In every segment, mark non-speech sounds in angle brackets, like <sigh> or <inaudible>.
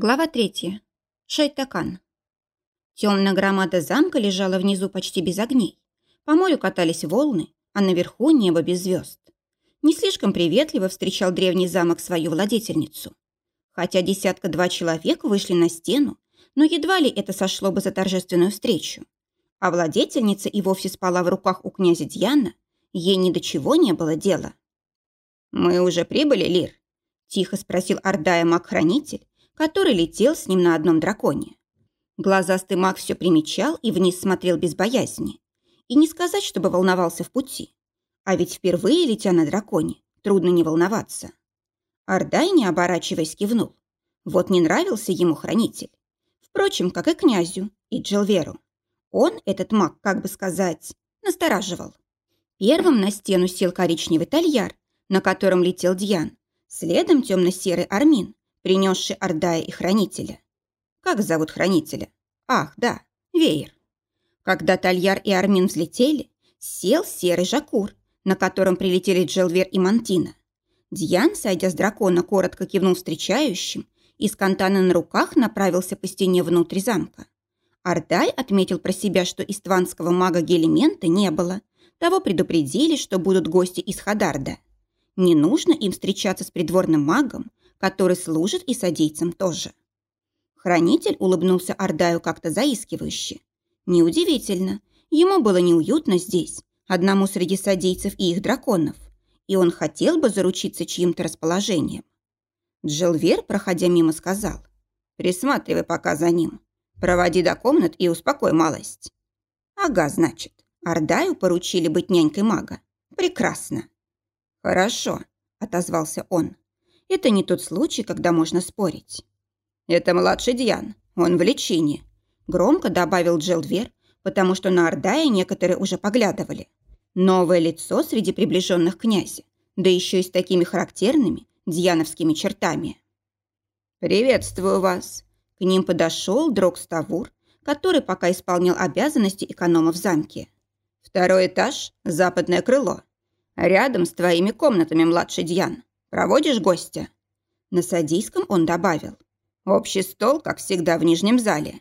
Глава третья. Шайтакан. Темная громада замка лежала внизу почти без огней. По морю катались волны, а наверху небо без звезд. Не слишком приветливо встречал древний замок свою владетельницу. Хотя десятка-два человек вышли на стену, но едва ли это сошло бы за торжественную встречу. А владетельница и вовсе спала в руках у князя Дьяна, ей ни до чего не было дела. «Мы уже прибыли, Лир?» – тихо спросил Ордая маг-хранитель, который летел с ним на одном драконе. Глазастый маг все примечал и вниз смотрел без боязни. И не сказать, чтобы волновался в пути. А ведь впервые, летя на драконе, трудно не волноваться. Ордай, не оборачиваясь, кивнул. Вот не нравился ему хранитель. Впрочем, как и князю, и Джилверу. Он, этот маг, как бы сказать, настораживал. Первым на стену сел коричневый тальяр, на котором летел Дьян. Следом темно-серый армин, принесший Ордая и Хранителя. Как зовут Хранителя? Ах, да, Веер. Когда Тальяр и Армин взлетели, сел серый Жакур, на котором прилетели Джелвер и Мантина. Дьян, сойдя с дракона, коротко кивнул встречающим и с кантана на руках направился по стене внутрь замка. Ардай отметил про себя, что истванского мага Гелемента не было. Того предупредили, что будут гости из Хадарда. Не нужно им встречаться с придворным магом, который служит и садийцам тоже. Хранитель улыбнулся Ардаю как-то заискивающе. Неудивительно, ему было неуютно здесь, одному среди садийцев и их драконов, и он хотел бы заручиться чьим-то расположением. Джилвер, проходя мимо, сказал, «Присматривай пока за ним. Проводи до комнат и успокой малость». «Ага, значит, Ардаю поручили быть нянькой мага. Прекрасно». «Хорошо», — отозвался он. Это не тот случай, когда можно спорить. «Это младший Диан, он в лечении», – громко добавил Джилвер, потому что на Ордае некоторые уже поглядывали. Новое лицо среди приближенных князя, да еще и с такими характерными дьяновскими чертами. «Приветствую вас!» К ним подошел Дрог-Ставур, который пока исполнял обязанности эконома в замке. «Второй этаж, западное крыло. Рядом с твоими комнатами, младший Дьян. Проводишь гостя?» На садийском он добавил. «Общий стол, как всегда, в нижнем зале».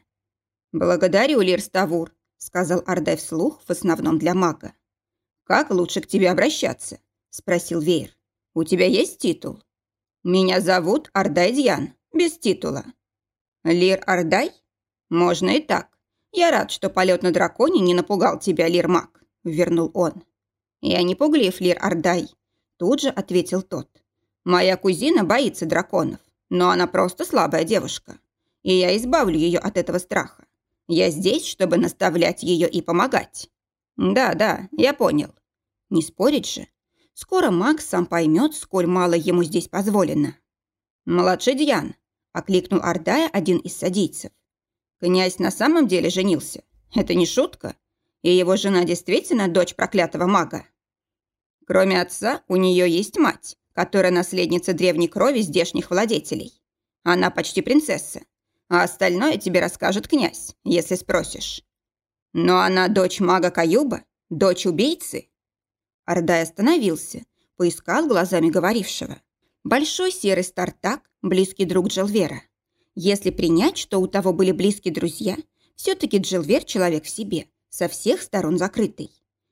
«Благодарю, Лир Ставур», — сказал Ардай вслух, в основном для мага. «Как лучше к тебе обращаться?» — спросил Вейр. «У тебя есть титул?» «Меня зовут Ардай Дьян, без титула». «Лир Ардай?» «Можно и так. Я рад, что полет на драконе не напугал тебя, Лир Маг», — вернул он. «Я не пуглив, Лир Ардай», — тут же ответил тот. Моя кузина боится драконов, но она просто слабая девушка. И я избавлю ее от этого страха. Я здесь, чтобы наставлять ее и помогать. Да, да, я понял. Не спорить же. Скоро Макс сам поймет, сколь мало ему здесь позволено. Младший Дьян, окликнул Ардая один из садийцев. Князь на самом деле женился. Это не шутка. И его жена действительно дочь проклятого мага. Кроме отца, у нее есть мать, которая наследница древней крови здешних владетелей. Она почти принцесса, а остальное тебе расскажет князь, если спросишь. Но она дочь мага Каюба, дочь убийцы. Ордай остановился, поискал глазами говорившего. Большой серый стартак, близкий друг Джилвера. Если принять, что у того были близкие друзья, все-таки Джилвер человек в себе, со всех сторон закрытый.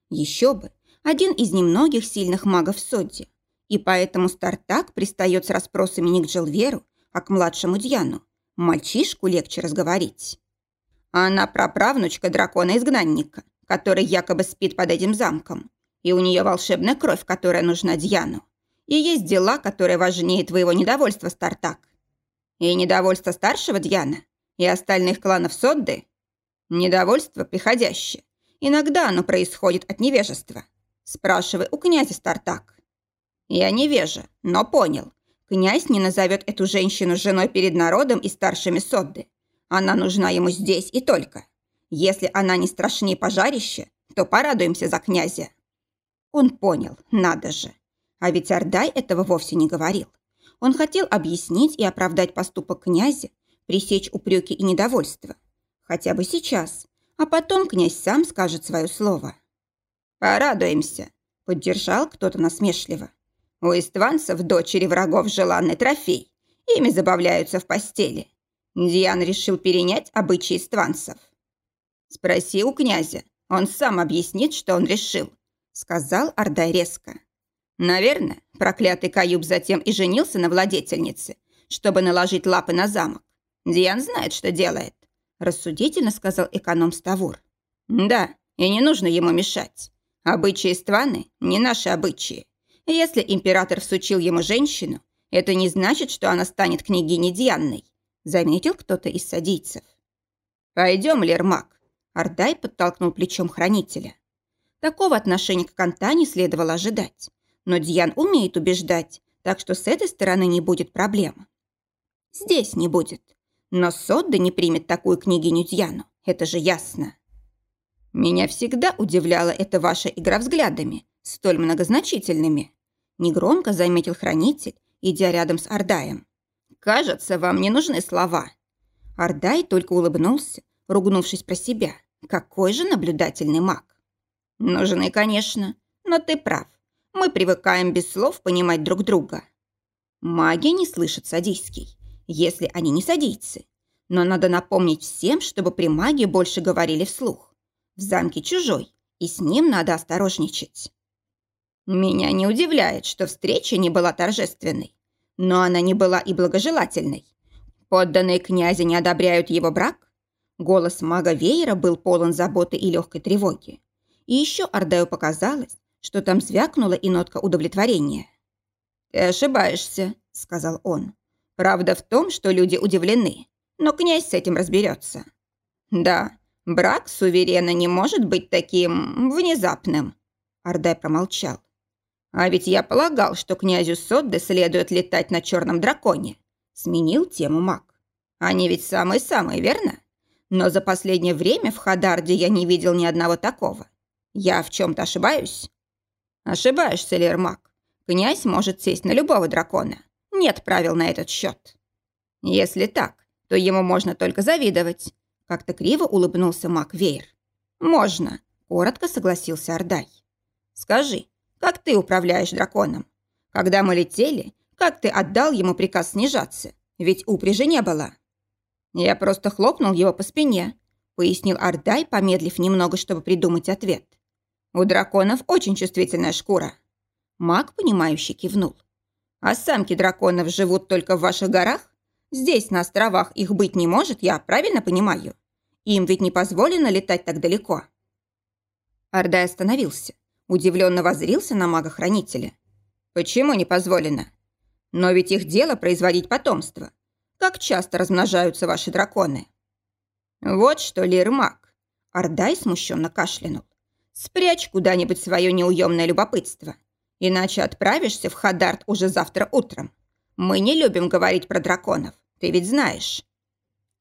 Еще бы, один из немногих сильных магов в Содде. И поэтому Стартак пристает с расспросами не к Джилверу, а к младшему Дьяну. Мальчишку легче разговорить. Она праправнучка дракона-изгнанника, который якобы спит под этим замком. И у нее волшебная кровь, которая нужна Дьяну. И есть дела, которые важнее твоего недовольства, Стартак. И недовольство старшего Дьяна, и остальных кланов Содды. Недовольство приходящее. Иногда оно происходит от невежества. Спрашивай у князя Стартак. Я невежа, но понял. Князь не назовет эту женщину женой перед народом и старшими Содды. Она нужна ему здесь и только. Если она не страшнее пожарища, то порадуемся за князя. Он понял, надо же. А ведь Ордай этого вовсе не говорил. Он хотел объяснить и оправдать поступок князя, пресечь упреки и недовольство. Хотя бы сейчас. А потом князь сам скажет свое слово. «Порадуемся», — поддержал кто-то насмешливо. У истванцев дочери врагов желанный трофей. Ими забавляются в постели. Диан решил перенять обычаи стванцев. Спроси у князя, он сам объяснит, что он решил, сказал Ардай резко. Наверное, проклятый Каюб затем и женился на владетельнице, чтобы наложить лапы на замок. Диан знает, что делает, рассудительно сказал эконом Ставур. Да, и не нужно ему мешать. Обычаи Стваны не наши обычаи. Если император всучил ему женщину, это не значит, что она станет княгиней Дианной, заметил кто-то из садийцев. Пойдем, Лермак. Ардай подтолкнул плечом хранителя. Такого отношения к Кантане следовало ожидать. Но Дьян умеет убеждать, так что с этой стороны не будет проблем. Здесь не будет. Но Содда не примет такую княгиню Дьяну, это же ясно. Меня всегда удивляла эта ваша игра взглядами, столь многозначительными. Негромко заметил хранитель, идя рядом с Ардаем. Кажется, вам не нужны слова. Ардай только улыбнулся, ругнувшись про себя. Какой же наблюдательный маг. Нужны, конечно, но ты прав. Мы привыкаем без слов понимать друг друга. Маги не слышат садийский, если они не садийцы. Но надо напомнить всем, чтобы при маге больше говорили вслух. В замке чужой, и с ним надо осторожничать. Меня не удивляет, что встреча не была торжественной, но она не была и благожелательной. Подданные князя не одобряют его брак? Голос мага Веера был полон заботы и легкой тревоги. И еще Ардаю показалось, что там звякнула и нотка удовлетворения. «Ты ошибаешься», — сказал он. «Правда в том, что люди удивлены, но князь с этим разберется». «Да, брак суверена не может быть таким внезапным», — Ардай промолчал. А ведь я полагал, что князю Содде следует летать на черном драконе. Сменил тему маг. Они ведь самые-самые, верно? Но за последнее время в Хадарде я не видел ни одного такого. Я в чем-то ошибаюсь? Ошибаешься, Лермак. Князь может сесть на любого дракона. Нет правил на этот счет. Если так, то ему можно только завидовать. Как-то криво улыбнулся маг Вейр. Можно, коротко согласился Ардай. Скажи, как ты управляешь драконом. Когда мы летели, как ты отдал ему приказ снижаться? Ведь упряжи не было». «Я просто хлопнул его по спине», — пояснил Ардай, помедлив немного, чтобы придумать ответ. «У драконов очень чувствительная шкура». Маг, понимающий, кивнул. «А самки драконов живут только в ваших горах? Здесь, на островах, их быть не может, я правильно понимаю? Им ведь не позволено летать так далеко». Ардай остановился удивленно возрился на мага-хранителя. «Почему не позволено? Но ведь их дело производить потомство. Как часто размножаются ваши драконы?» «Вот что, Лир-маг!» Ардай смущенно кашлянул. «Спрячь куда-нибудь свое неуемное любопытство, иначе отправишься в Хадарт уже завтра утром. Мы не любим говорить про драконов, ты ведь знаешь.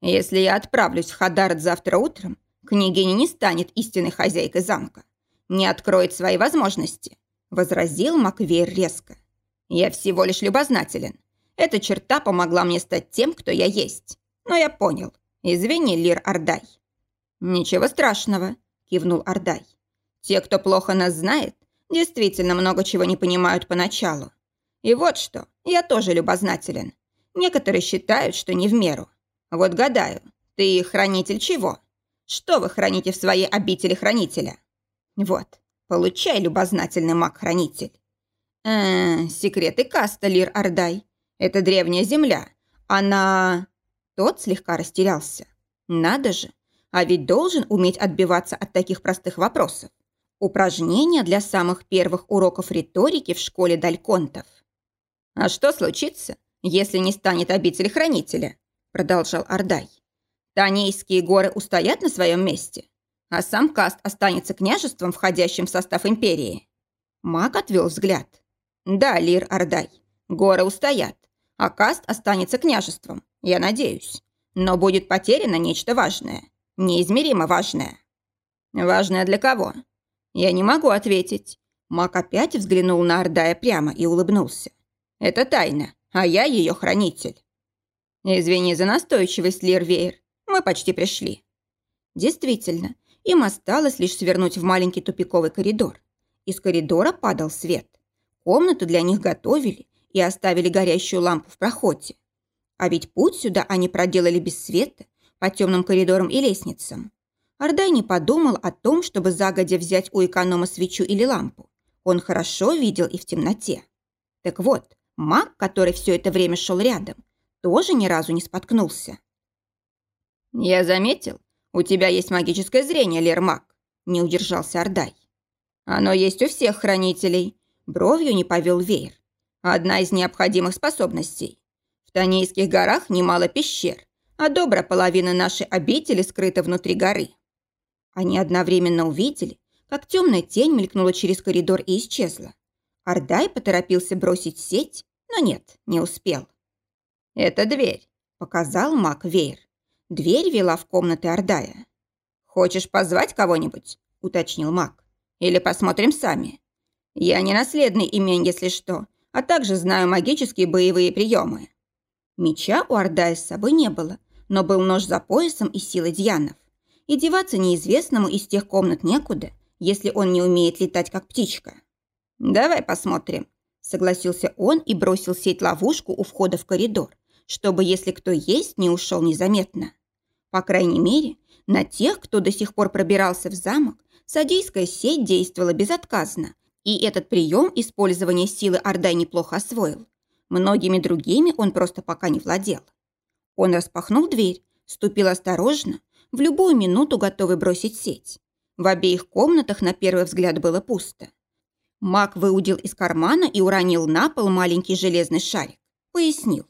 Если я отправлюсь в Хадарт завтра утром, княгиня не станет истинной хозяйкой замка не откроет свои возможности», – возразил Маквейр резко. «Я всего лишь любознателен. Эта черта помогла мне стать тем, кто я есть. Но я понял. Извини, Лир Ардай». «Ничего страшного», – кивнул Ардай. «Те, кто плохо нас знает, действительно много чего не понимают поначалу. И вот что, я тоже любознателен. Некоторые считают, что не в меру. Вот гадаю, ты хранитель чего? Что вы храните в своей обители хранителя?» Вот, получай, любознательный маг-хранитель. Э, секреты каста, Лир Ардай. Это древняя земля. Она... Тот слегка растерялся. Надо же, а ведь должен уметь отбиваться от таких простых вопросов. Упражнения для самых первых уроков риторики в школе дальконтов. «А что случится, если не станет обитель хранителя?» продолжал Ардай. «Танейские горы устоят на своем месте? А сам Каст останется княжеством, входящим в состав империи. Маг отвел взгляд. Да, Лир Ардай, горы устоят, а Каст останется княжеством, я надеюсь. Но будет потеряно нечто важное, неизмеримо важное. Важное для кого? Я не могу ответить. Маг опять взглянул на Ардая прямо и улыбнулся. Это тайна, а я ее хранитель. Извини за настойчивость, Лирвейр. Мы почти пришли. Действительно, им осталось лишь свернуть в маленький тупиковый коридор. Из коридора падал свет. Комнату для них готовили и оставили горящую лампу в проходе. А ведь путь сюда они проделали без света, по темным коридорам и лестницам. Ордай не подумал о том, чтобы загодя взять у эконома свечу или лампу. Он хорошо видел и в темноте. Так вот, маг, который все это время шел рядом, тоже ни разу не споткнулся. «Я заметил, у тебя есть магическое зрение, Лермак», – не удержался Ордай. «Оно есть у всех хранителей», – бровью не повел веер. «Одна из необходимых способностей. В Танейских горах немало пещер, а добрая половина нашей обители скрыта внутри горы». Они одновременно увидели, как темная тень мелькнула через коридор и исчезла. Ордай поторопился бросить сеть, но нет, не успел. «Это дверь», – показал маг Вейер. Дверь вела в комнаты Ордая. «Хочешь позвать кого-нибудь?» – уточнил маг. «Или посмотрим сами? Я не наследный имен, если что, а также знаю магические боевые приемы». Меча у Ордая с собой не было, но был нож за поясом и силы дьянов. И деваться неизвестному из тех комнат некуда, если он не умеет летать, как птичка. «Давай посмотрим», – согласился он и бросил сеть-ловушку у входа в коридор, чтобы, если кто есть, не ушел незаметно. По крайней мере, на тех, кто до сих пор пробирался в замок, садийская сеть действовала безотказно, и этот прием использования силы Ордай неплохо освоил. Многими другими он просто пока не владел. Он распахнул дверь, ступил осторожно, в любую минуту готовый бросить сеть. В обеих комнатах на первый взгляд было пусто. Маг выудил из кармана и уронил на пол маленький железный шарик. Пояснил.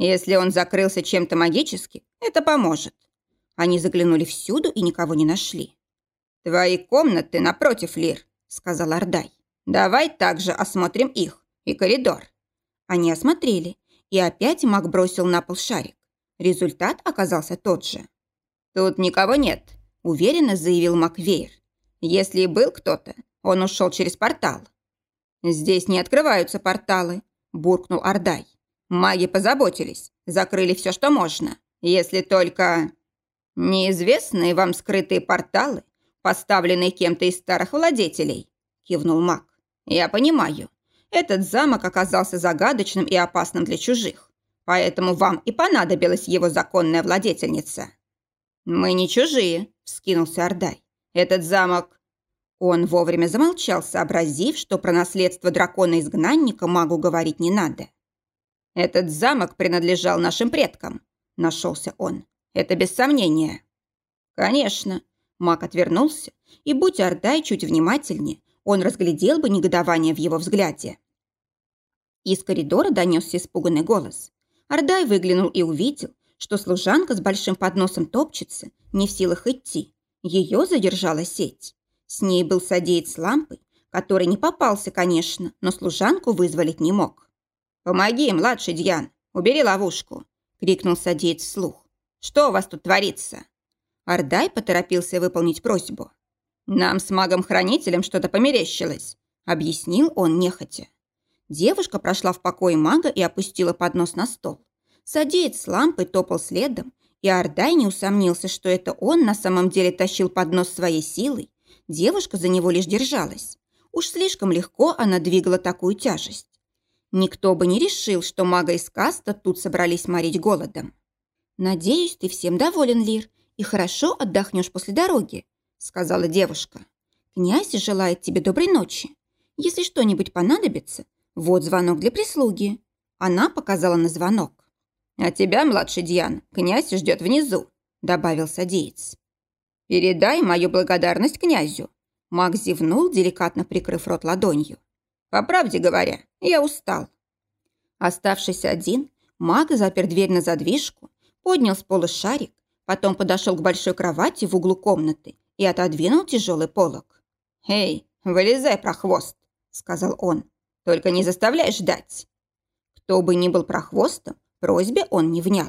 Если он закрылся чем-то магически, это поможет. Они заглянули всюду и никого не нашли. «Твои комнаты напротив, Лир», — сказал Ордай. «Давай также осмотрим их и коридор». Они осмотрели, и опять маг бросил на пол шарик. Результат оказался тот же. «Тут никого нет», — уверенно заявил Маквейр. «Если и был кто-то, он ушел через портал». «Здесь не открываются порталы», — буркнул Ордай. Маги позаботились, закрыли все, что можно. Если только... Неизвестные вам скрытые порталы, поставленные кем-то из старых владетелей, кивнул маг. Я понимаю. Этот замок оказался загадочным и опасным для чужих. Поэтому вам и понадобилась его законная владетельница. Мы не чужие, вскинулся Ордай. Этот замок... Он вовремя замолчал, сообразив, что про наследство дракона-изгнанника магу говорить не надо. «Этот замок принадлежал нашим предкам», – нашелся он. «Это без сомнения». «Конечно». Мак отвернулся, и, будь Ордай чуть внимательнее, он разглядел бы негодование в его взгляде. Из коридора донесся испуганный голос. Ордай выглянул и увидел, что служанка с большим подносом топчется, не в силах идти. Ее задержала сеть. С ней был садеец с лампой, который не попался, конечно, но служанку вызволить не мог. «Помоги, младший Дьян, убери ловушку!» – крикнул садеец вслух. «Что у вас тут творится?» Ардай поторопился выполнить просьбу. «Нам с магом-хранителем что-то померещилось», – объяснил он нехотя. Девушка прошла в покой мага и опустила поднос на стол. Садеец с лампой топал следом, и Ардай не усомнился, что это он на самом деле тащил поднос своей силой. Девушка за него лишь держалась. Уж слишком легко она двигала такую тяжесть. Никто бы не решил, что мага из каста тут собрались морить голодом. «Надеюсь, ты всем доволен, Лир, и хорошо отдохнешь после дороги», сказала девушка. «Князь желает тебе доброй ночи. Если что-нибудь понадобится, вот звонок для прислуги». Она показала на звонок. «А тебя, младший Дьян, князь ждет внизу», добавил садеец. «Передай мою благодарность князю». Маг зевнул, деликатно прикрыв рот ладонью. По правде говоря, я устал. Оставшись один, маг запер дверь на задвижку, поднял с пола шарик, потом подошел к большой кровати в углу комнаты и отодвинул тяжелый полог. «Эй, вылезай, прохвост!» – сказал он. «Только не заставляй ждать!» Кто бы ни был прохвостом, просьбе он не внял.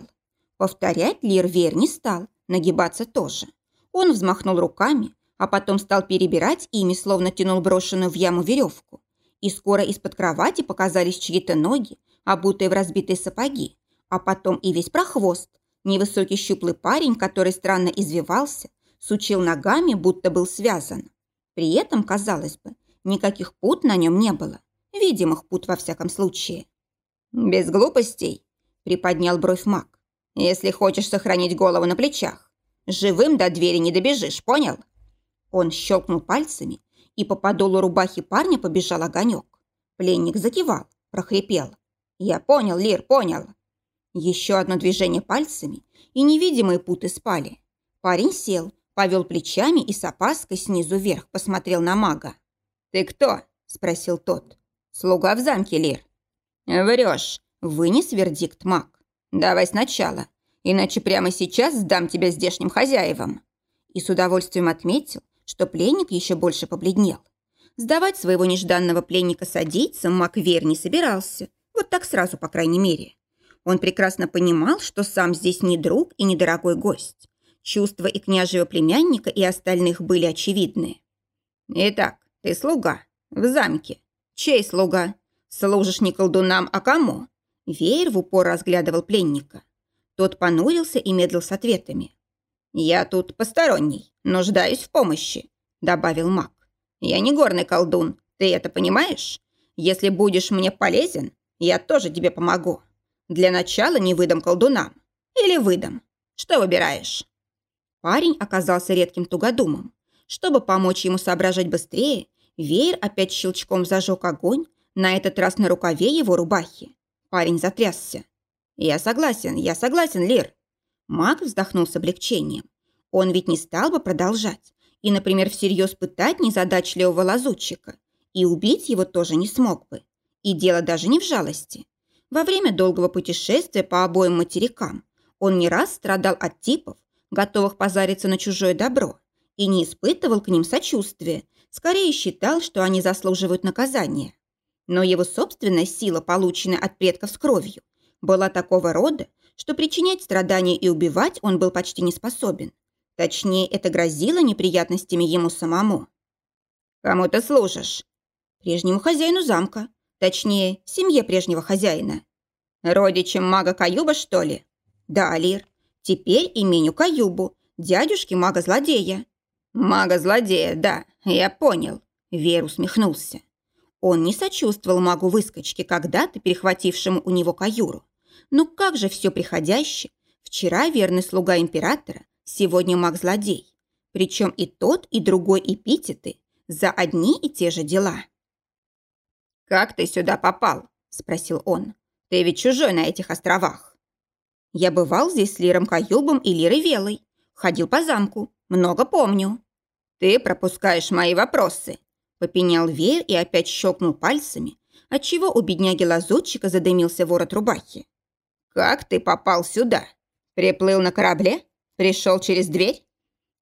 Повторять Лир Вер не стал, нагибаться тоже. Он взмахнул руками, а потом стал перебирать ими, словно тянул брошенную в яму веревку и скоро из-под кровати показались чьи-то ноги, обутые в разбитые сапоги, а потом и весь прохвост, невысокий щуплый парень, который странно извивался, сучил ногами, будто был связан. При этом, казалось бы, никаких пут на нем не было, видимых пут во всяком случае. «Без глупостей», – приподнял бровь маг. «Если хочешь сохранить голову на плечах, живым до двери не добежишь, понял?» Он щелкнул пальцами, и по подолу рубахи парня побежал огонек. Пленник закивал, прохрипел. «Я понял, Лир, понял». Еще одно движение пальцами, и невидимые путы спали. Парень сел, повел плечами и с опаской снизу вверх посмотрел на мага. «Ты кто?» – спросил тот. «Слуга в замке, Лир». «Врешь», – вынес вердикт маг. «Давай сначала, иначе прямо сейчас сдам тебя здешним хозяевам». И с удовольствием отметил, что пленник еще больше побледнел. Сдавать своего нежданного пленника садийцам маг Вер не собирался. Вот так сразу, по крайней мере. Он прекрасно понимал, что сам здесь не друг и не дорогой гость. Чувства и княжьего племянника, и остальных были очевидны. «Итак, ты слуга. В замке. Чей слуга? Служишь не колдунам, а кому?» Веер в упор разглядывал пленника. Тот понурился и медлил с ответами. «Я тут посторонний, нуждаюсь в помощи», — добавил маг. «Я не горный колдун, ты это понимаешь? Если будешь мне полезен, я тоже тебе помогу. Для начала не выдам колдунам. Или выдам. Что выбираешь?» Парень оказался редким тугодумом. Чтобы помочь ему соображать быстрее, веер опять щелчком зажег огонь, на этот раз на рукаве его рубахи. Парень затрясся. «Я согласен, я согласен, Лир». Маг вздохнул с облегчением. Он ведь не стал бы продолжать и, например, всерьез пытать незадачливого лазутчика. И убить его тоже не смог бы. И дело даже не в жалости. Во время долгого путешествия по обоим материкам он не раз страдал от типов, готовых позариться на чужое добро, и не испытывал к ним сочувствия, скорее считал, что они заслуживают наказания. Но его собственная сила, полученная от предков с кровью, была такого рода, что причинять страдания и убивать он был почти не способен. Точнее, это грозило неприятностями ему самому. «Кому ты служишь?» «Прежнему хозяину замка. Точнее, семье прежнего хозяина». «Родичем мага Каюба, что ли?» «Да, Алир. Теперь именю Каюбу, дядюшки мага-злодея». «Мага-злодея, да, я понял», — Вер усмехнулся. Он не сочувствовал магу-выскочке, когда-то перехватившему у него каюру. Но как же все приходящее. Вчера верный слуга императора, сегодня маг-злодей. Причем и тот, и другой эпитеты за одни и те же дела. «Как ты сюда попал?» – спросил он. «Ты ведь чужой на этих островах». Я бывал здесь с Лиром Каюбом и Лирой Велой. Ходил по замку. Много помню. Ты пропускаешь мои вопросы. Попенял веер и опять щелкнул пальцами, отчего у бедняги-лазутчика задымился ворот рубахи. «Как ты попал сюда? Приплыл на корабле? Пришел через дверь?»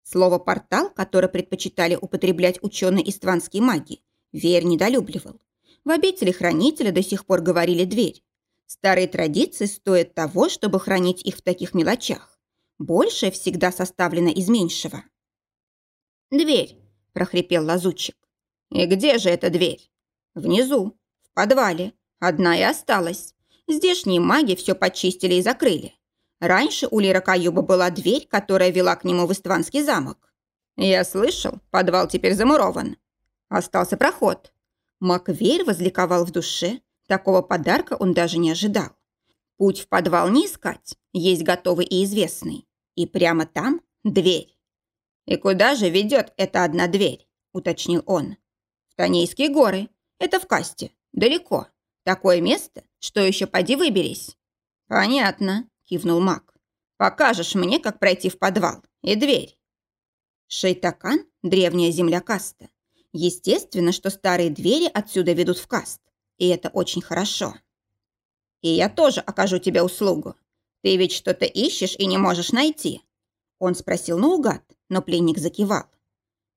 Слово «портал», которое предпочитали употреблять ученые истванские маги, Веер недолюбливал. В обители хранителя до сих пор говорили «дверь», Старые традиции стоят того, чтобы хранить их в таких мелочах. Большее всегда составлено из меньшего. «Дверь», – прохрипел лазутчик. «И где же эта дверь?» «Внизу, в подвале. Одна и осталась. Здешние маги все почистили и закрыли. Раньше у Лира Каюба была дверь, которая вела к нему в Истванский замок. Я слышал, подвал теперь замурован. Остался проход. Маквейр возликовал в душе, Такого подарка он даже не ожидал. Путь в подвал не искать, есть готовый и известный. И прямо там дверь. «И куда же ведет эта одна дверь?» – уточнил он. «В Танейские горы. Это в Касте. Далеко. Такое место, что еще поди выберись». «Понятно», – кивнул маг. «Покажешь мне, как пройти в подвал. И дверь». Шейтакан – древняя земля Каста. Естественно, что старые двери отсюда ведут в Каст и это очень хорошо. И я тоже окажу тебе услугу. Ты ведь что-то ищешь и не можешь найти. Он спросил наугад, но пленник закивал.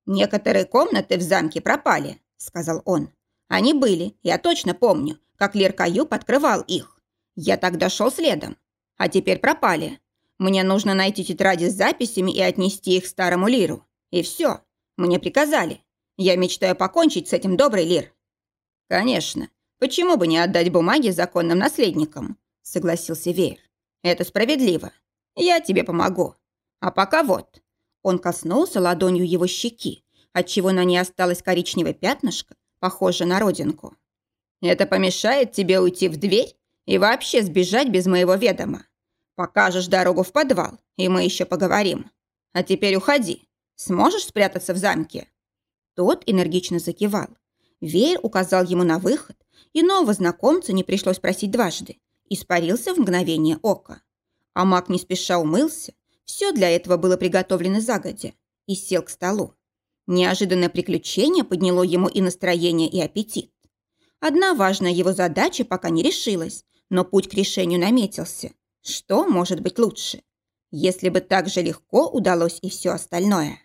«Некоторые комнаты в замке пропали», — сказал он. «Они были, я точно помню, как Лер Каюб открывал их. Я тогда шел следом. А теперь пропали. Мне нужно найти тетради с записями и отнести их старому Лиру. И все. Мне приказали. Я мечтаю покончить с этим добрый Лир». «Конечно. «Почему бы не отдать бумаги законным наследникам?» – согласился Веер. «Это справедливо. Я тебе помогу. А пока вот». Он коснулся ладонью его щеки, отчего на ней осталось коричневое пятнышко, похожее на родинку. «Это помешает тебе уйти в дверь И вообще сбежать без моего ведома. Покажешь дорогу в подвал, и мы еще поговорим. А теперь уходи. Сможешь спрятаться в замке?» Тот энергично закивал. Веер указал ему на выход, и нового знакомца не пришлось просить дважды. Испарился в мгновение ока. А маг не спеша умылся. Все для этого было приготовлено загодя. И сел к столу. Неожиданное приключение подняло ему и настроение, и аппетит. Одна важная его задача пока не решилась, но путь к решению наметился. Что может быть лучше? Если бы так же легко удалось и все остальное.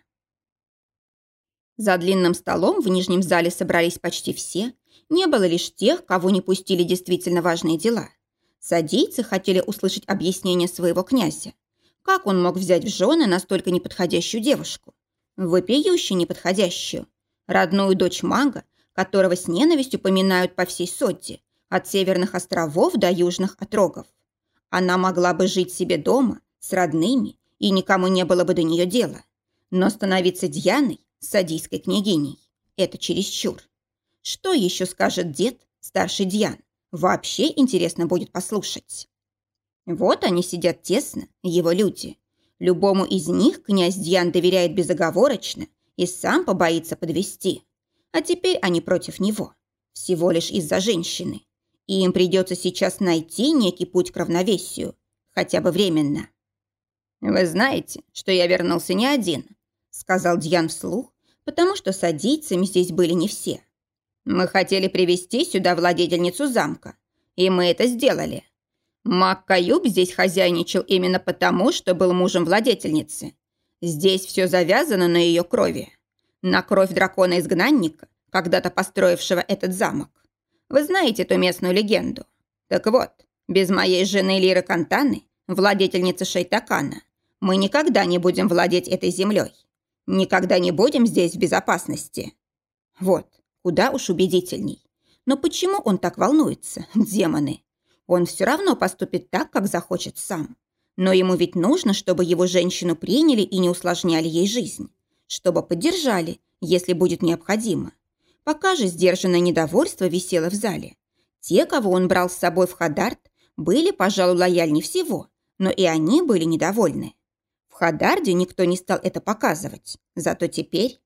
За длинным столом в нижнем зале собрались почти все. Не было лишь тех, кого не пустили действительно важные дела. Садийцы хотели услышать объяснение своего князя. Как он мог взять в жены настолько неподходящую девушку? Вопиюще неподходящую. Родную дочь мага, которого с ненавистью поминают по всей Сотте, от северных островов до южных отрогов. Она могла бы жить себе дома, с родными, и никому не было бы до нее дела. Но становиться Дьяной, садийской княгиней, это чересчур. Что еще скажет дед, старший Дьян? Вообще интересно будет послушать. Вот они сидят тесно, его люди. Любому из них князь Дьян доверяет безоговорочно и сам побоится подвести. А теперь они против него. Всего лишь из-за женщины. И им придется сейчас найти некий путь к равновесию. Хотя бы временно. «Вы знаете, что я вернулся не один», — сказал Дьян вслух, потому что садийцами здесь были не все. «Мы хотели привести сюда владетельницу замка, и мы это сделали. Мак Каюб здесь хозяйничал именно потому, что был мужем владетельницы. Здесь все завязано на ее крови. На кровь дракона-изгнанника, когда-то построившего этот замок. Вы знаете эту местную легенду? Так вот, без моей жены Лиры Кантаны, владетельницы Шейтакана, мы никогда не будем владеть этой землей. Никогда не будем здесь в безопасности. Вот, куда уж убедительней. Но почему он так волнуется, <laughs> демоны? Он все равно поступит так, как захочет сам. Но ему ведь нужно, чтобы его женщину приняли и не усложняли ей жизнь. Чтобы поддержали, если будет необходимо. Пока же сдержанное недовольство висело в зале. Те, кого он брал с собой в Хадарт, были, пожалуй, лояльнее всего, но и они были недовольны. Хадарде никто не стал это показывать. Зато теперь...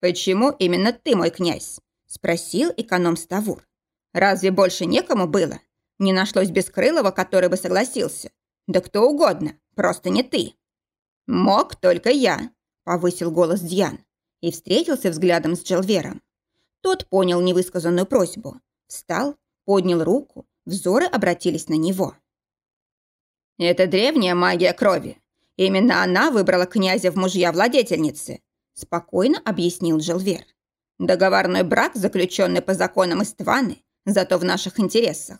«Почему именно ты мой князь?» – спросил эконом Ставур. «Разве больше некому было? Не нашлось Бескрылого, который бы согласился? Да кто угодно, просто не ты». «Мог только я», – повысил голос Дьян и встретился взглядом с Джелвером. Тот понял невысказанную просьбу, встал, поднял руку, взоры обратились на него. «Это древняя магия крови. Именно она выбрала князя в мужья владетельницы», спокойно объяснил Желвер. «Договорной брак, заключенный по законам Истваны, зато в наших интересах.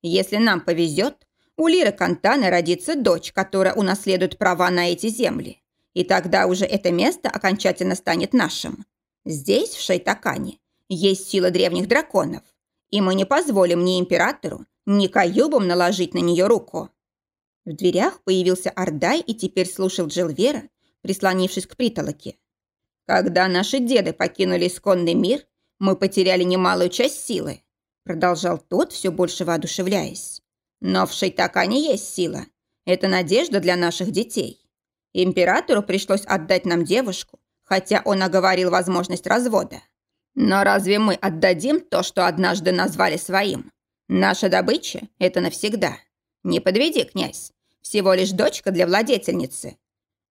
Если нам повезет, у Лиры Кантаны родится дочь, которая унаследует права на эти земли. И тогда уже это место окончательно станет нашим. Здесь, в Шайтакане, есть сила древних драконов, и мы не позволим ни императору, ни каюбам наложить на нее руку. В дверях появился Ардай и теперь слушал Джилвера, прислонившись к притолоке. «Когда наши деды покинули исконный мир, мы потеряли немалую часть силы», продолжал тот, все больше воодушевляясь. «Но в Шейтакане есть сила. Это надежда для наших детей. Императору пришлось отдать нам девушку, хотя он оговорил возможность развода. Но разве мы отдадим то, что однажды назвали своим? Наша добыча – это навсегда. Не подведи, князь. Всего лишь дочка для владетельницы».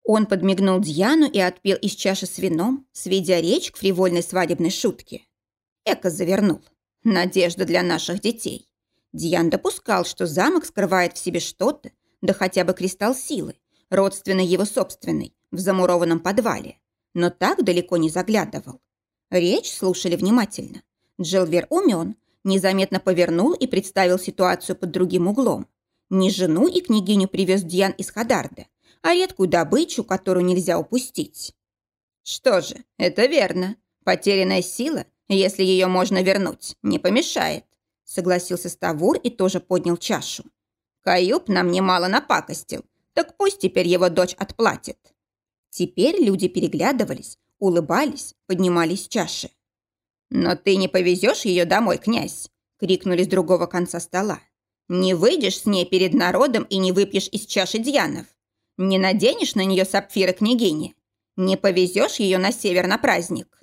Он подмигнул Дьяну и отпил из чаши с вином, сведя речь к фривольной свадебной шутке. Эко завернул. «Надежда для наших детей». Дьян допускал, что замок скрывает в себе что-то, да хотя бы кристалл силы, родственный его собственной, в замурованном подвале. Но так далеко не заглядывал. Речь слушали внимательно. Джилвер умен, незаметно повернул и представил ситуацию под другим углом. Не жену и княгиню привез Дьян из Хадарда, а редкую добычу, которую нельзя упустить. Что же, это верно. Потерянная сила, если ее можно вернуть, не помешает. Согласился Ставур и тоже поднял чашу. Каюб нам немало напакостил, так пусть теперь его дочь отплатит. Теперь люди переглядывались, улыбались, поднимались чаши. «Но ты не повезешь ее домой, князь!» — крикнули с другого конца стола. Не выйдешь с ней перед народом и не выпьешь из чаши Дьянов. Не наденешь на нее сапфиры княгини. Не повезешь ее на север на праздник.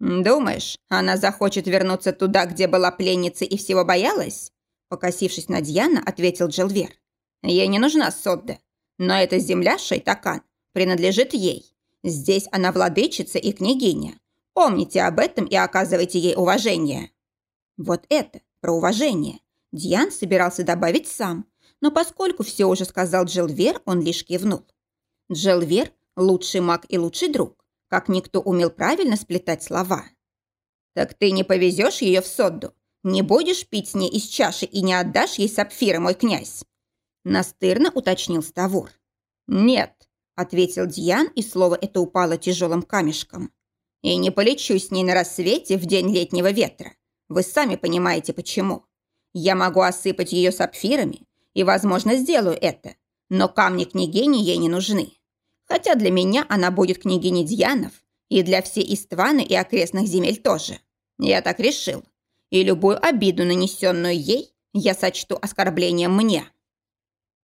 Думаешь, она захочет вернуться туда, где была пленницей и всего боялась? Покосившись на Дьяна, ответил Джилвер. Ей не нужна Содда. Но эта земля, Шайтакан, принадлежит ей. Здесь она владычица и княгиня. Помните об этом и оказывайте ей уважение. Вот это, про уважение. Дьян собирался добавить сам, но поскольку все уже сказал Джилвер, он лишь кивнул. Джилвер – лучший маг и лучший друг, как никто умел правильно сплетать слова. «Так ты не повезешь ее в Содду? Не будешь пить с ней из чаши и не отдашь ей сапфира, мой князь?» Настырно уточнил Ставур. «Нет», – ответил Дьян, и слово это упало тяжелым камешком. «И не полечу с ней на рассвете в день летнего ветра. Вы сами понимаете, почему. Я могу осыпать ее сапфирами, и, возможно, сделаю это, но камни княгини ей не нужны. Хотя для меня она будет княгиней Дьянов, и для всей Истваны и окрестных земель тоже. Я так решил. И любую обиду, нанесенную ей, я сочту оскорблением мне.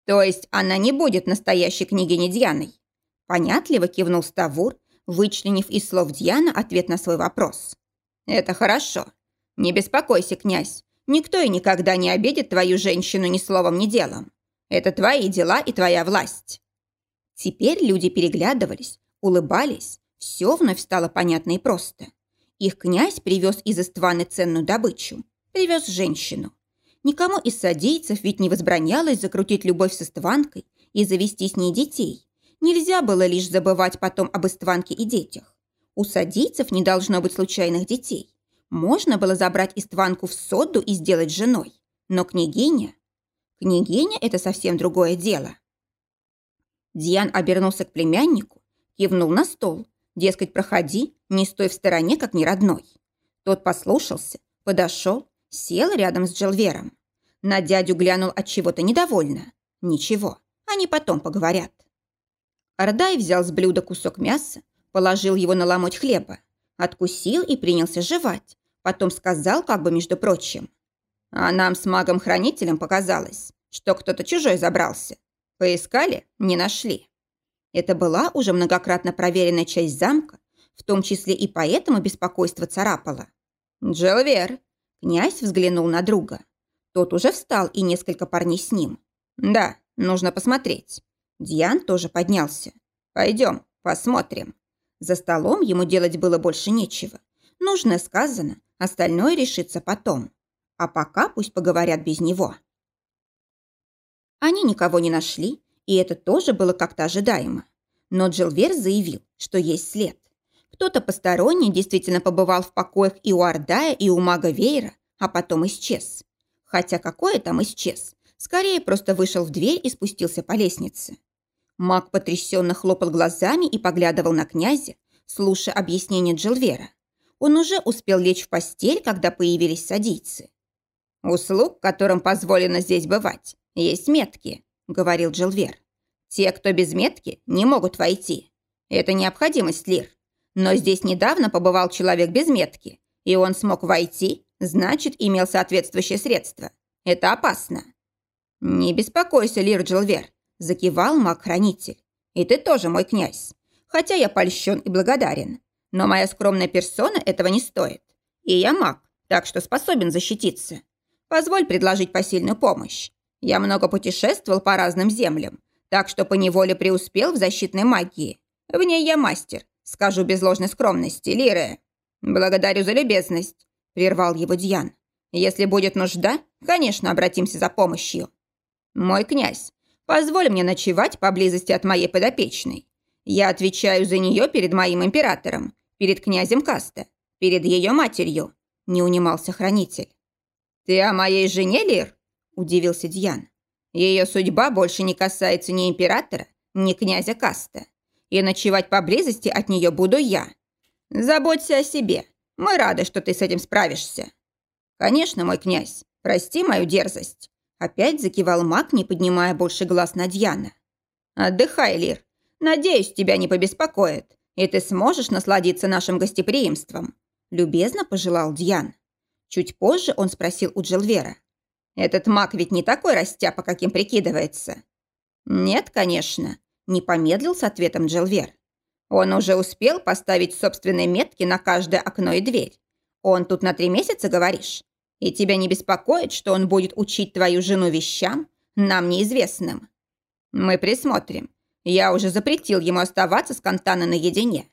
То есть она не будет настоящей княгиней Дьяной? Понятливо кивнул Ставур, вычленив из слов Дьяна ответ на свой вопрос. Это хорошо. Не беспокойся, князь. Никто и никогда не обидит твою женщину ни словом, ни делом. Это твои дела и твоя власть». Теперь люди переглядывались, улыбались. Все вновь стало понятно и просто. Их князь привез из Истваны ценную добычу. Привез женщину. Никому из садийцев ведь не возбранялось закрутить любовь с Истванкой и завести с ней детей. Нельзя было лишь забывать потом об Истванке и детях. У садийцев не должно быть случайных детей. Можно было забрать Истванку в Содду и сделать женой. Но княгиня... Княгиня – это совсем другое дело. Диан обернулся к племяннику, кивнул на стол. Дескать, проходи, не стой в стороне, как неродной. Тот послушался, подошел, сел рядом с Джилвером. На дядю глянул от чего-то недовольно. Ничего, они потом поговорят. Ордай взял с блюда кусок мяса, положил его на ломоть хлеба, откусил и принялся жевать, Потом сказал, как бы между прочим. А нам с магом-хранителем показалось, что кто-то чужой забрался. Поискали, не нашли. Это была уже многократно проверенная часть замка, в том числе и поэтому беспокойство царапало. «Джилвер!» Князь взглянул на друга. Тот уже встал, и несколько парней с ним. «Да, нужно посмотреть». Диан тоже поднялся. «Пойдем, посмотрим». За столом ему делать было больше нечего. Нужное сказано, Остальное решится потом. А пока пусть поговорят без него. Они никого не нашли, и это тоже было как-то ожидаемо. Но Джилвер заявил, что есть след. Кто-то посторонний действительно побывал в покоях и у Ардая, и у мага Вейра, а потом исчез. Хотя какое там исчез? Скорее просто вышел в дверь и спустился по лестнице. Маг потрясенно хлопал глазами и поглядывал на князя, слушая объяснение Джилвера. Он уже успел лечь в постель, когда появились садийцы. «Услуг, которым позволено здесь бывать, есть метки», — говорил Джилвер. «Те, кто без метки, не могут войти. Это необходимость, Лир. Но здесь недавно побывал человек без метки, и он смог войти, значит, имел соответствующее средство. Это опасно». «Не беспокойся, Лир Джилвер», — закивал маг-хранитель. «И ты тоже мой князь. Хотя я польщен и благодарен. Но моя скромная персона этого не стоит. И я маг, так что способен защититься. Позволь предложить посильную помощь. Я много путешествовал по разным землям, так что поневоле преуспел в защитной магии. В ней я мастер, скажу без ложной скромности, Лире. Благодарю за любезность, прервал его Дьян. Если будет нужда, конечно, обратимся за помощью. Мой князь, позволь мне ночевать поблизости от моей подопечной. Я отвечаю за нее перед моим императором перед князем Каста, перед ее матерью», – не унимался хранитель. «Ты о моей жене, Лир?» – удивился Дьян. «Ее судьба больше не касается ни императора, ни князя Каста. И ночевать поблизости от нее буду я. Заботься о себе. Мы рады, что ты с этим справишься». «Конечно, мой князь. Прости мою дерзость». Опять закивал маг, не поднимая больше глаз на Дьяна. «Отдыхай, Лир. Надеюсь, тебя не побеспокоит и ты сможешь насладиться нашим гостеприимством», – любезно пожелал Дьян. Чуть позже он спросил у Джилвера. Этот маг ведь не такой растяпа, каким прикидывается». «Нет, конечно», – не помедлил с ответом Джилвер. «Он уже успел поставить собственные метки на каждое окно и дверь. Он тут на три месяца, говоришь? И тебя не беспокоит, что он будет учить твою жену вещам, нам неизвестным? Мы присмотрим. Я уже запретил ему оставаться с Кантаной наедине.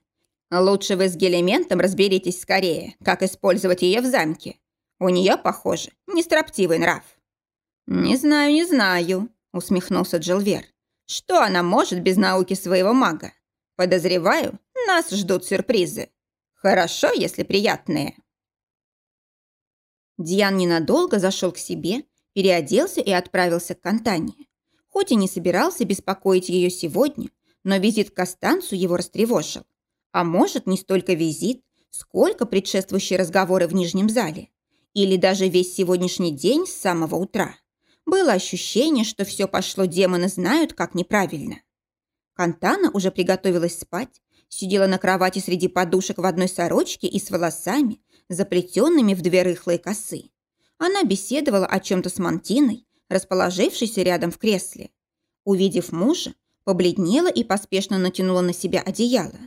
Лучше вы с Гелементом разберитесь скорее, как использовать ее в замке. У нее, похоже, нестроптивый нрав». «Не знаю, не знаю», — усмехнулся Джилвер. «Что она может без науки своего мага? Подозреваю, нас ждут сюрпризы. Хорошо, если приятные». Диан ненадолго зашел к себе, переоделся и отправился к Кантане. Хоть и не собирался беспокоить ее сегодня, но визит к Костанцу его растревожил. А может, не столько визит, сколько предшествующие разговоры в Нижнем зале. Или даже весь сегодняшний день с самого утра. Было ощущение, что все пошло демоны знают, как неправильно. Кантана уже приготовилась спать, сидела на кровати среди подушек в одной сорочке и с волосами, заплетенными в две рыхлые косы. Она беседовала о чем-то с Мантиной, расположившейся рядом в кресле. Увидев мужа, побледнела и поспешно натянула на себя одеяло.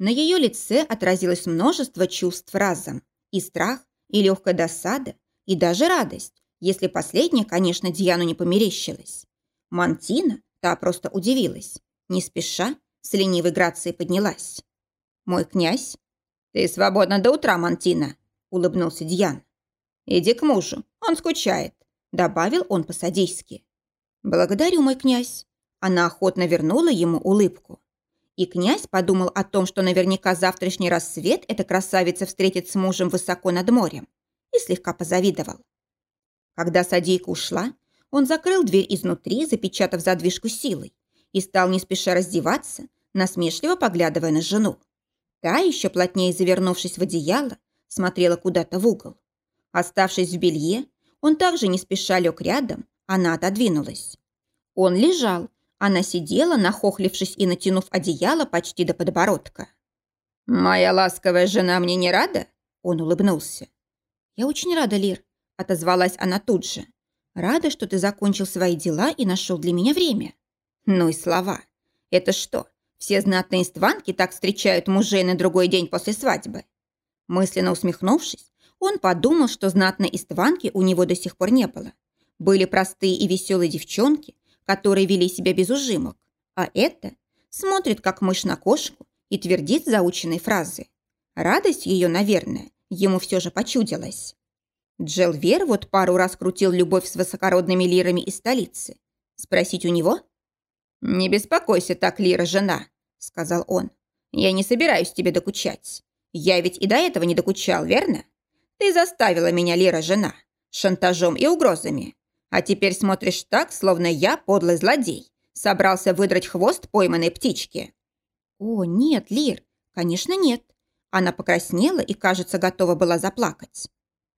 На ее лице отразилось множество чувств разом. И страх, и легкая досада, и даже радость, если последняя, конечно, Диану не померещилась. Мантина, та просто удивилась. Не спеша, с ленивой грацией поднялась. «Мой князь?» «Ты свободна до утра, Мантина», – улыбнулся Дьян. «Иди к мужу, он скучает», – добавил он по-садийски. «Благодарю, мой князь». Она охотно вернула ему улыбку. И князь подумал о том, что наверняка завтрашний рассвет эта красавица встретит с мужем высоко над морем, и слегка позавидовал. Когда садийка ушла, он закрыл дверь изнутри, запечатав задвижку силой, и стал не спеша раздеваться, насмешливо поглядывая на жену. Та, еще плотнее завернувшись в одеяло, смотрела куда-то в угол. Оставшись в белье, он также не спеша лег рядом, она отодвинулась. Он лежал, она сидела, нахохлившись и натянув одеяло почти до подбородка. «Моя ласковая жена мне не рада?» Он улыбнулся. «Я очень рада, Лир», — отозвалась она тут же. «Рада, что ты закончил свои дела и нашел для меня время». Ну и слова. Это что, все знатные стванки так встречают мужей на другой день после свадьбы? Мысленно усмехнувшись, он подумал, что знатной истванки у него до сих пор не было. Были простые и веселые девчонки, которые вели себя без ужимок. А это смотрит, как мышь на кошку, и твердит заученные фразы. Радость ее, наверное, ему все же почудилась. Джелвер вот пару раз крутил любовь с высокородными лирами из столицы. Спросить у него? «Не беспокойся так, Лира, жена», — сказал он. «Я не собираюсь тебе докучать. Я ведь и до этого не докучал, верно? Ты заставила меня, Лира, жена, шантажом и угрозами. А теперь смотришь так, словно я подлый злодей. Собрался выдрать хвост пойманной птички». «О, нет, Лир, конечно, нет». Она покраснела и, кажется, готова была заплакать.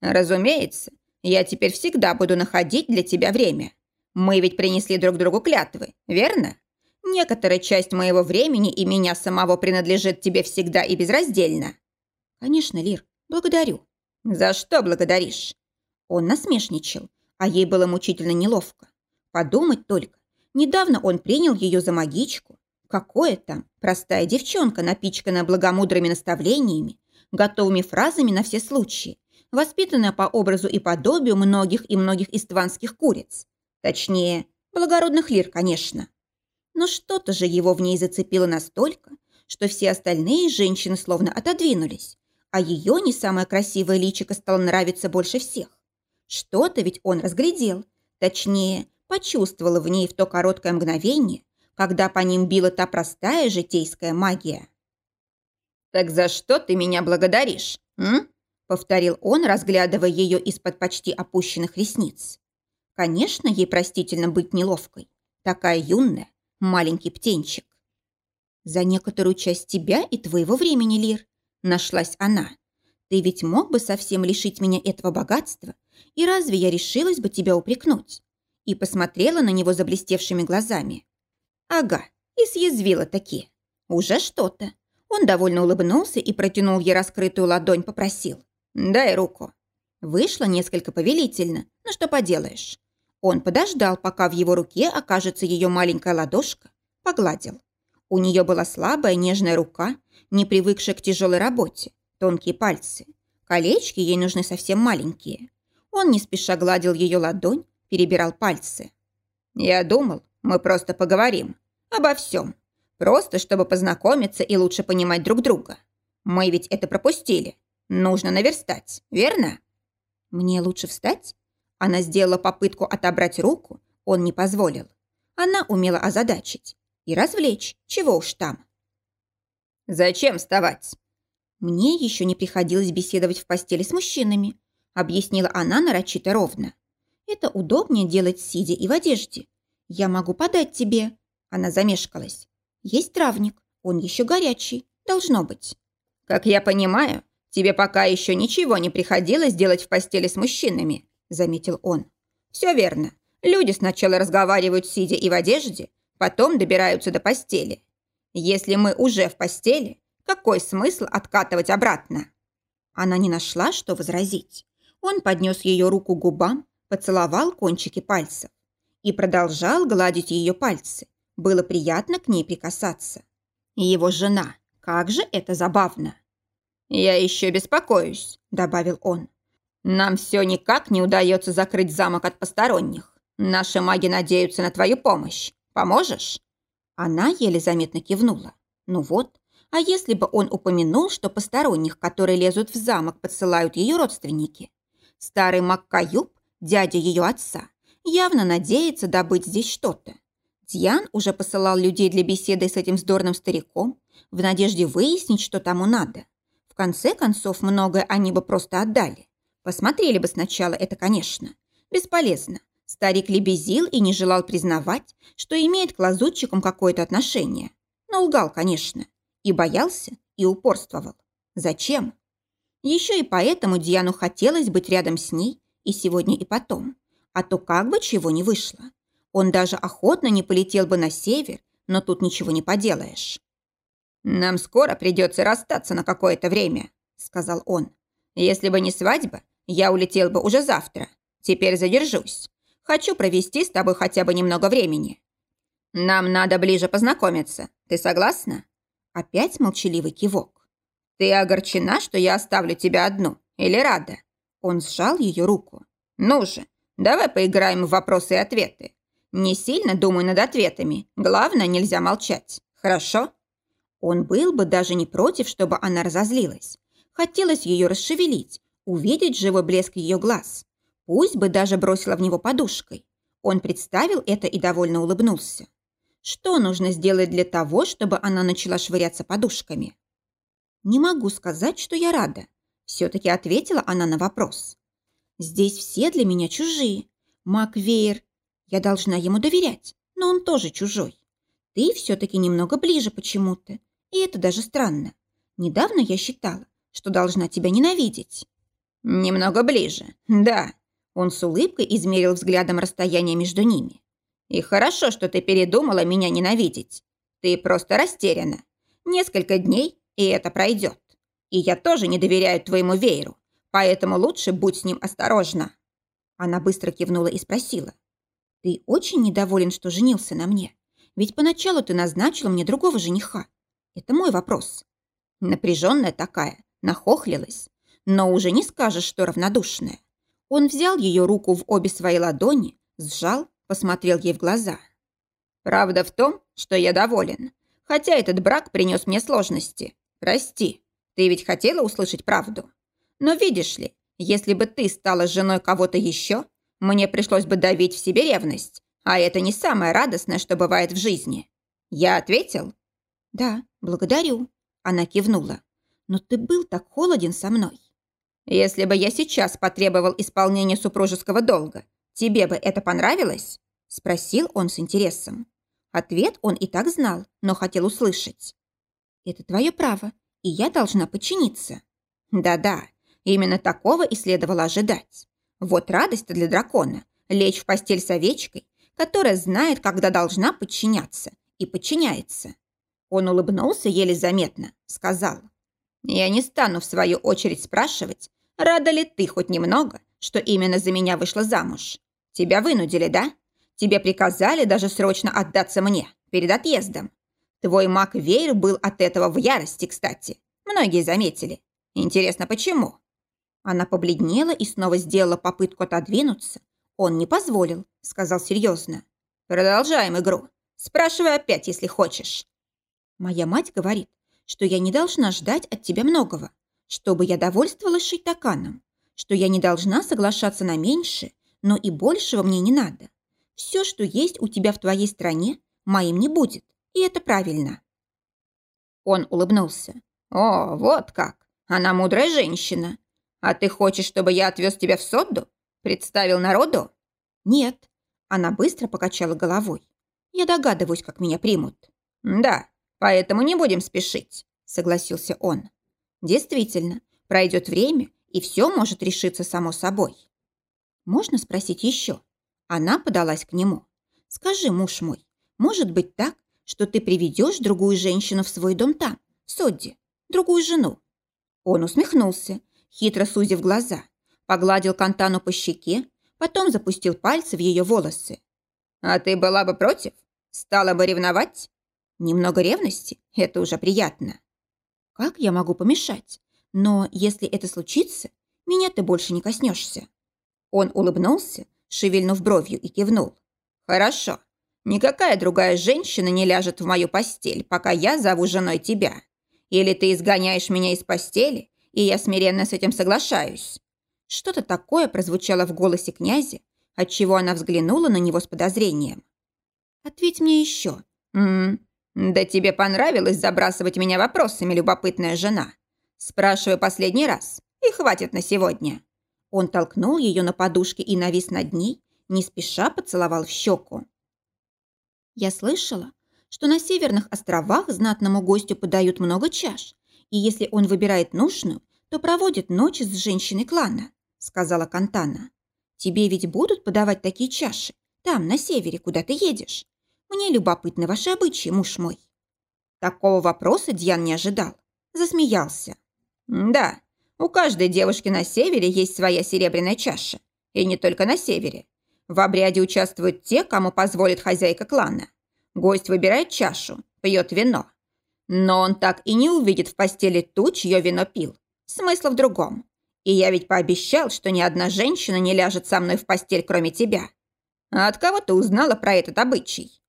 «Разумеется, я теперь всегда буду находить для тебя время. Мы ведь принесли друг другу клятвы, верно? Некоторая часть моего времени и меня самого принадлежит тебе всегда и безраздельно». «Конечно, Лир, благодарю». «За что благодаришь?» Он насмешничал, а ей было мучительно неловко. Подумать только, недавно он принял ее за магичку. Какое там, простая девчонка, напичканная благомудрыми наставлениями, готовыми фразами на все случаи, воспитанная по образу и подобию многих и многих истванских куриц. Точнее, благородных лир, конечно. Но что-то же его в ней зацепило настолько, что все остальные женщины словно отодвинулись, а ее не самое красивое личико стало нравиться больше всех. Что-то ведь он разглядел, точнее, почувствовал в ней в то короткое мгновение, когда по ним била та простая житейская магия. «Так за что ты меня благодаришь, м?» — повторил он, разглядывая ее из-под почти опущенных ресниц. Конечно, ей простительно быть неловкой. Такая юная, маленький птенчик. «За некоторую часть тебя и твоего времени, Лир», Нашлась она. Ты ведь мог бы совсем лишить меня этого богатства, и разве я решилась бы тебя упрекнуть? И посмотрела на него заблестевшими глазами. Ага, и съязвила такие. Уже что-то. Он довольно улыбнулся и протянул ей раскрытую ладонь, попросил. «Дай руку». Вышло несколько повелительно, но что поделаешь. Он подождал, пока в его руке окажется ее маленькая ладошка, погладил. У нее была слабая нежная рука, не привыкшая к тяжелой работе, тонкие пальцы. Колечки ей нужны совсем маленькие. Он не спеша гладил ее ладонь, перебирал пальцы. «Я думал, мы просто поговорим. Обо всем. Просто, чтобы познакомиться и лучше понимать друг друга. Мы ведь это пропустили. Нужно наверстать, верно?» «Мне лучше встать?» Она сделала попытку отобрать руку, он не позволил. Она умела озадачить и развлечь, чего уж там. «Зачем вставать?» «Мне еще не приходилось беседовать в постели с мужчинами», объяснила она нарочито ровно. «Это удобнее делать сидя и в одежде. Я могу подать тебе...» Она замешкалась. «Есть травник, он еще горячий, должно быть». «Как я понимаю, тебе пока еще ничего не приходилось делать в постели с мужчинами», заметил он. «Все верно. Люди сначала разговаривают сидя и в одежде, потом добираются до постели. Если мы уже в постели, какой смысл откатывать обратно? Она не нашла, что возразить. Он поднес ее руку к губам, поцеловал кончики пальцев и продолжал гладить ее пальцы. Было приятно к ней прикасаться. его жена, как же это забавно. «Я еще беспокоюсь», — добавил он. «Нам все никак не удается закрыть замок от посторонних. Наши маги надеются на твою помощь. Поможешь?» Она еле заметно кивнула. «Ну вот, а если бы он упомянул, что посторонних, которые лезут в замок, подсылают ее родственники? Старый Маккаюб, дядя ее отца, явно надеется добыть здесь что-то. Дьян уже посылал людей для беседы с этим вздорным стариком в надежде выяснить, что тому надо. В конце концов, многое они бы просто отдали. Посмотрели бы сначала это, конечно. Бесполезно. Старик лебезил и не желал признавать, что имеет к лазутчикам какое-то отношение. Но лгал, конечно. И боялся, и упорствовал. Зачем? Еще и поэтому Диану хотелось быть рядом с ней и сегодня, и потом. А то как бы чего не вышло. Он даже охотно не полетел бы на север, но тут ничего не поделаешь. «Нам скоро придется расстаться на какое-то время», — сказал он. «Если бы не свадьба, я улетел бы уже завтра. Теперь задержусь. Хочу провести с тобой хотя бы немного времени. Нам надо ближе познакомиться. Ты согласна?» Опять молчаливый кивок. «Ты огорчена, что я оставлю тебя одну? Или рада?» Он сжал ее руку. «Ну же, давай поиграем в вопросы и ответы. Не сильно думай над ответами. Главное, нельзя молчать. Хорошо?» Он был бы даже не против, чтобы она разозлилась. Хотелось ее расшевелить, увидеть живой блеск ее глаз. Пусть бы даже бросила в него подушкой. Он представил это и довольно улыбнулся. Что нужно сделать для того, чтобы она начала швыряться подушками? Не могу сказать, что я рада. Все-таки ответила она на вопрос. Здесь все для меня чужие. Маквейер. Я должна ему доверять, но он тоже чужой. Ты все-таки немного ближе почему-то. И это даже странно. Недавно я считала, что должна тебя ненавидеть. Немного ближе, да. Он с улыбкой измерил взглядом расстояние между ними. И хорошо, что ты передумала меня ненавидеть. Ты просто растеряна. Несколько дней, и это пройдет. И я тоже не доверяю твоему вееру, поэтому лучше будь с ним осторожна». Она быстро кивнула и спросила. «Ты очень недоволен, что женился на мне? Ведь поначалу ты назначила мне другого жениха. Это мой вопрос». Напряженная такая, нахохлилась, но уже не скажешь, что равнодушная. Он взял ее руку в обе свои ладони, сжал посмотрел ей в глаза. «Правда в том, что я доволен. Хотя этот брак принес мне сложности. Прости, ты ведь хотела услышать правду. Но видишь ли, если бы ты стала женой кого-то еще, мне пришлось бы давить в себе ревность, а это не самое радостное, что бывает в жизни. Я ответил?» «Да, благодарю», – она кивнула. «Но ты был так холоден со мной». «Если бы я сейчас потребовал исполнения супружеского долга, тебе бы это понравилось?» Спросил он с интересом. Ответ он и так знал, но хотел услышать. «Это твое право, и я должна подчиниться». «Да-да, именно такого и следовало ожидать. Вот радость-то для дракона – лечь в постель с овечкой, которая знает, когда должна подчиняться, и подчиняется». Он улыбнулся еле заметно, сказал. «Я не стану, в свою очередь, спрашивать, Рада ли ты хоть немного, что именно за меня вышла замуж? Тебя вынудили, да? Тебе приказали даже срочно отдаться мне перед отъездом. Твой маг Вейр был от этого в ярости, кстати. Многие заметили. Интересно, почему?» Она побледнела и снова сделала попытку отодвинуться. Он не позволил, сказал серьезно. «Продолжаем игру. Спрашивай опять, если хочешь». «Моя мать говорит, что я не должна ждать от тебя многого, чтобы я довольствовалась шейтаканом, что я не должна соглашаться на меньше, но и большего мне не надо. Все, что есть у тебя в твоей стране, моим не будет, и это правильно». Он улыбнулся. «О, вот как! Она мудрая женщина. А ты хочешь, чтобы я отвез тебя в Содду? Представил народу?» «Нет». Она быстро покачала головой. «Я догадываюсь, как меня примут». «Да, поэтому не будем спешить», — согласился он. «Действительно, пройдет время, и все может решиться само собой». «Можно спросить еще?» Она подалась к нему. «Скажи, муж мой, может быть так, что ты приведешь другую женщину в свой дом там, в Содде, другую жену?» Он усмехнулся, хитро сузив глаза, погладил Кантану по щеке, потом запустил пальцы в ее волосы. «А ты была бы против? Стала бы ревновать?» «Немного ревности – это уже приятно». «Как я могу помешать? Но если это случится, меня ты больше не коснешься». Он улыбнулся, шевельнув бровью и кивнул. «Хорошо. Никакая другая женщина не ляжет в мою постель, пока я зову женой тебя. Или ты изгоняешь меня из постели, и я смиренно с этим соглашаюсь». Что-то такое прозвучало в голосе князя, отчего она взглянула на него с подозрением. «Ответь мне еще». «М -м, «Да тебе понравилось забрасывать меня вопросами, любопытная жена? Спрашиваю последний раз, и хватит на сегодня». Он толкнул ее на подушке и навис над ней, не спеша поцеловал в щеку. «Я слышала, что на Северных островах знатному гостю подают много чаш, и если он выбирает нужную, то проводит ночь с женщиной клана», — сказала Кантана. «Тебе ведь будут подавать такие чаши, там, на севере, куда ты едешь? Мне любопытны ваши обычаи, муж мой». Такого вопроса Дьян не ожидал. Засмеялся. «Да, у каждой девушки на севере есть своя серебряная чаша. И не только на севере. В обряде участвуют те, кому позволит хозяйка клана. Гость выбирает чашу, пьет вино. Но он так и не увидит в постели ту, чье вино пил. Смысл в другом. И я ведь пообещал, что ни одна женщина не ляжет со мной в постель, кроме тебя. А от кого ты узнала про этот обычай?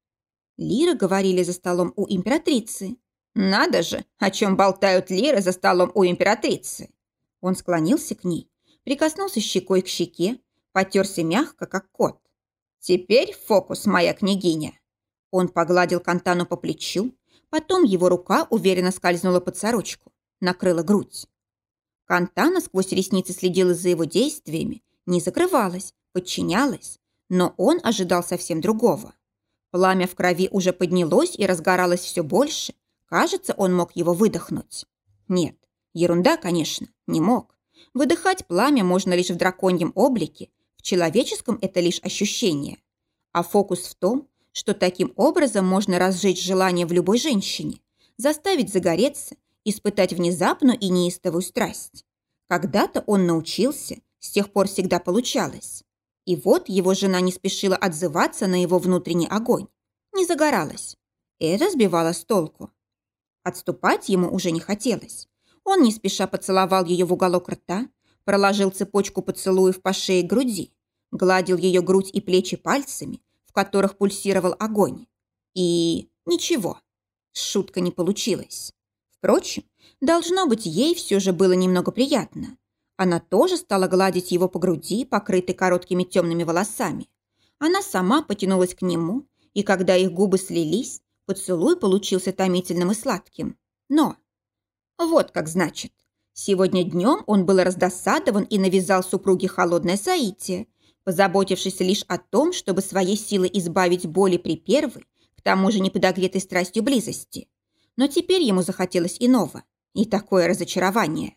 Лиры говорили за столом у императрицы. Надо же, о чем болтают лиры за столом у императрицы. Он склонился к ней, прикоснулся щекой к щеке, потерся мягко, как кот. «Теперь фокус, моя княгиня!» Он погладил Кантану по плечу, потом его рука уверенно скользнула под сорочку, накрыла грудь. Кантана сквозь ресницы следила за его действиями, не закрывалась, подчинялась, но он ожидал совсем другого. Пламя в крови уже поднялось и разгоралось все больше. Кажется, он мог его выдохнуть. Нет, Ерунда, конечно, не мог. Выдыхать пламя можно лишь в драконьем облике, в человеческом это лишь ощущение. А фокус в том, что таким образом можно разжечь желание в любой женщине, заставить загореться, испытать внезапную и неистовую страсть. Когда-то он научился, с тех пор всегда получалось. И вот его жена не спешила отзываться на его внутренний огонь. Не загоралась. Это сбивало с толку. Отступать ему уже не хотелось. Он не спеша поцеловал ее в уголок рта, проложил цепочку поцелуев по шее и груди, гладил ее грудь и плечи пальцами, в которых пульсировал огонь. И ничего, шутка не получилась. Впрочем, должно быть, ей все же было немного приятно. Она тоже стала гладить его по груди, покрытой короткими темными волосами. Она сама потянулась к нему, и когда их губы слились, поцелуй получился томительным и сладким. Но вот как значит. Сегодня днем он был раздосадован и навязал супруге холодное соитие, позаботившись лишь о том, чтобы своей силой избавить боли при первой, к тому же неподогретой страстью близости. Но теперь ему захотелось иного, и такое разочарование.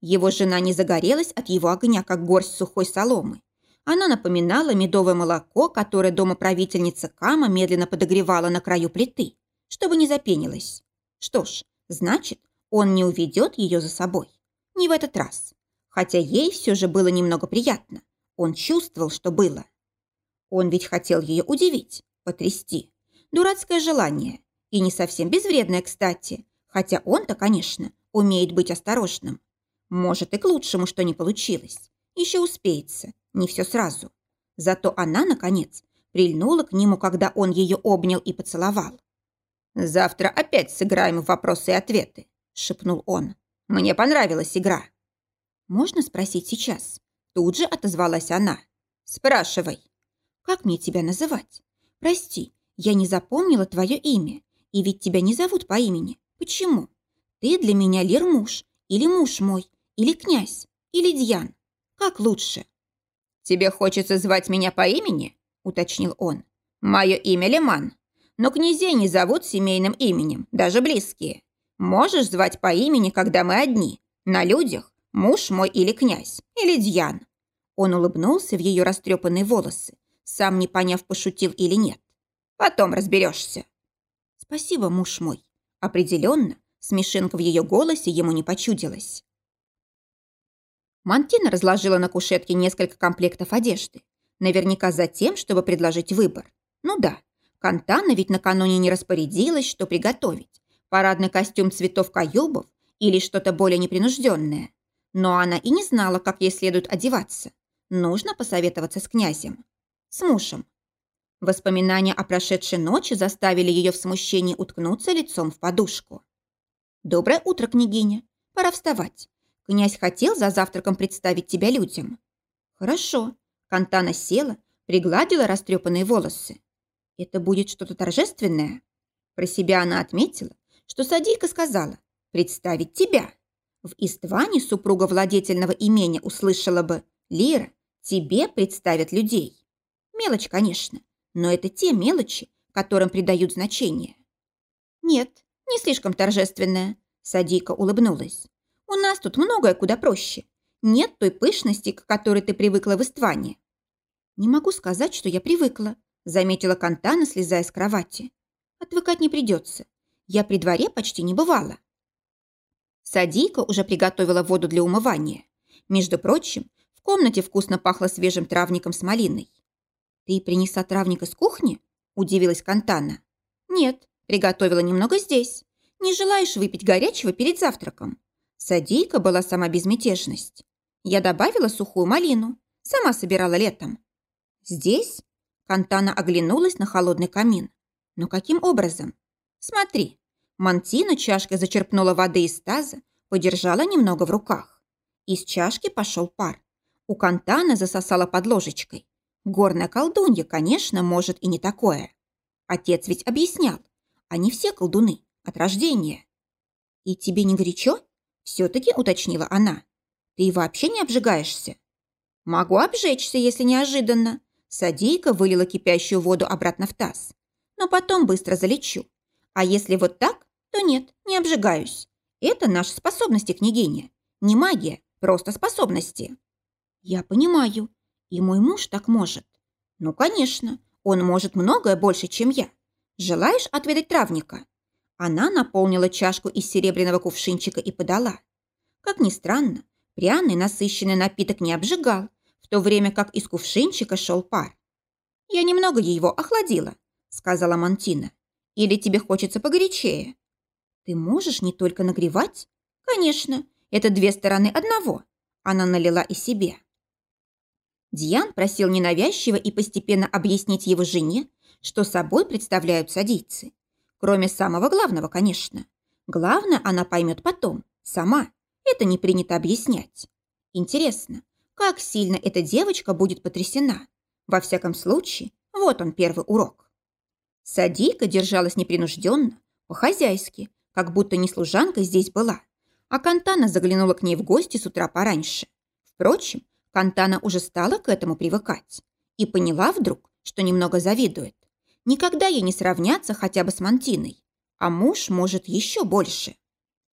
Его жена не загорелась от его огня, как горсть сухой соломы. Она напоминала медовое молоко, которое домоправительница Кама медленно подогревала на краю плиты, чтобы не запенилось. Что ж, значит, он не уведет ее за собой. Не в этот раз. хотя ей все же было немного приятно. Он чувствовал, что было. Он ведь хотел ее удивить, потрясти. Дурацкое желание. И не совсем безвредное, кстати. Хотя он-то, конечно, умеет быть осторожным. Может, и к лучшему, что не получилось. Еще успеется, не все сразу. Зато она, наконец, прильнула к нему, когда он ее обнял и поцеловал. «Завтра опять сыграем в вопросы и ответы», – шепнул он. «Мне понравилась игра». «Можно спросить сейчас?» Тут же отозвалась она. «Спрашивай». «Как мне тебя называть? Прости, я не запомнила твое имя. И ведь тебя не зовут по имени. Почему? Ты для меня Лер муж, или муж мой, или князь, или Дьян. Как лучше?» «Тебе хочется звать меня по имени?» – уточнил он. «Мое имя Леман. Но князей не зовут семейным именем, даже близкие. Можешь звать по имени, когда мы одни. На людях муж мой или князь, или Дьян». Он улыбнулся в ее растрепанные волосы, сам не поняв, пошутил или нет. «Потом разберешься». «Спасибо, муж мой». Определенно, смешинка в ее голосе ему не почудилась. Мантина разложила на кушетке несколько комплектов одежды. Наверняка за тем, чтобы предложить выбор. Ну да, Кантана ведь накануне не распорядилась, что приготовить. Парадный костюм цветов каюбов или что-то более непринужденное. Но она и не знала, как ей следует одеваться. Нужно посоветоваться с князем. С мужем. Воспоминания о прошедшей ночи заставили ее в смущении уткнуться лицом в подушку. «Доброе утро, княгиня. Пора вставать. Князь хотел за завтраком представить тебя людям». «Хорошо». Кантана села, пригладила растрепанные волосы. «Это будет что-то торжественное?» Про себя она отметила, что Садийка сказала «представить тебя». В Истване супруга владетельного имения услышала бы «Лира, тебе представят людей». Мелочь, конечно, но это те мелочи, которым придают значение. «Нет, не слишком торжественная», – Садийка улыбнулась. У нас тут многое куда проще. Нет той пышности, к которой ты привыкла в Истване». «Не могу сказать, что я привыкла», – заметила Кантана, слезая с кровати. «Отвыкать не придется. Я при дворе почти не бывала». Садийка уже приготовила воду для умывания. Между прочим, в комнате вкусно пахло свежим травником с малиной. «Ты принесла травник из кухни?» – удивилась Кантана. «Нет, приготовила немного здесь. Не желаешь выпить горячего перед завтраком?» Садийка была сама безмятежность. Я добавила сухую малину. Сама собирала летом. Здесь? Кантана оглянулась на холодный камин. Но каким образом? Смотри. Мантина чашкой зачерпнула воды из таза, подержала немного в руках. Из чашки пошел пар. У Кантана засосала под ложечкой. Горная колдунья, конечно, может и не такое. Отец ведь объяснял. Они все колдуны, от рождения. И тебе не горячо? Все-таки уточнила она. Ты вообще не обжигаешься? Могу обжечься, если неожиданно. Садейка вылила кипящую воду обратно в таз. Но потом быстро залечу. А если вот так, то нет, не обжигаюсь. Это наши способности, княгиня. Не магия, просто способности. Я понимаю. И мой муж так может. Ну, конечно, он может многое больше, чем я. Желаешь отведать травника? Она наполнила чашку из серебряного кувшинчика и подала. Как ни странно, пряный насыщенный напиток не обжигал, в то время как из кувшинчика шел пар. «Я немного его охладила», — сказала Мантина. «Или тебе хочется погорячее?» «Ты можешь не только нагревать?» «Конечно, это две стороны одного». Она налила и себе. Дьян просил ненавязчиво и постепенно объяснить его жене, что собой представляют садийцы. Кроме самого главного, конечно. Главное она поймет потом, сама. Это не принято объяснять. Интересно, как сильно эта девочка будет потрясена? Во всяком случае, вот он первый урок. Садийка держалась непринужденно, по-хозяйски, как будто не служанка здесь была. А Кантана заглянула к ней в гости с утра пораньше. Впрочем, Кантана уже стала к этому привыкать. И поняла вдруг, что немного завидует. Никогда ей не сравняться хотя бы с Мантиной. А муж может еще больше.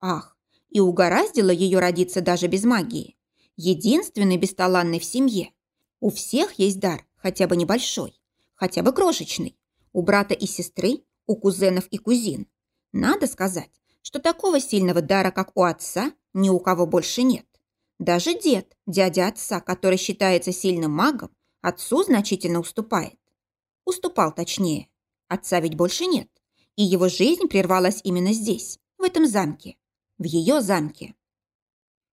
Ах, и угораздило ее родиться даже без магии. Единственный бесталанный в семье. У всех есть дар, хотя бы небольшой, хотя бы крошечный. У брата и сестры, у кузенов и кузин. Надо сказать, что такого сильного дара, как у отца, ни у кого больше нет. Даже дед, дядя отца, который считается сильным магом, отцу значительно уступает. Уступал точнее. Отца ведь больше нет. И его жизнь прервалась именно здесь, в этом замке. В ее замке.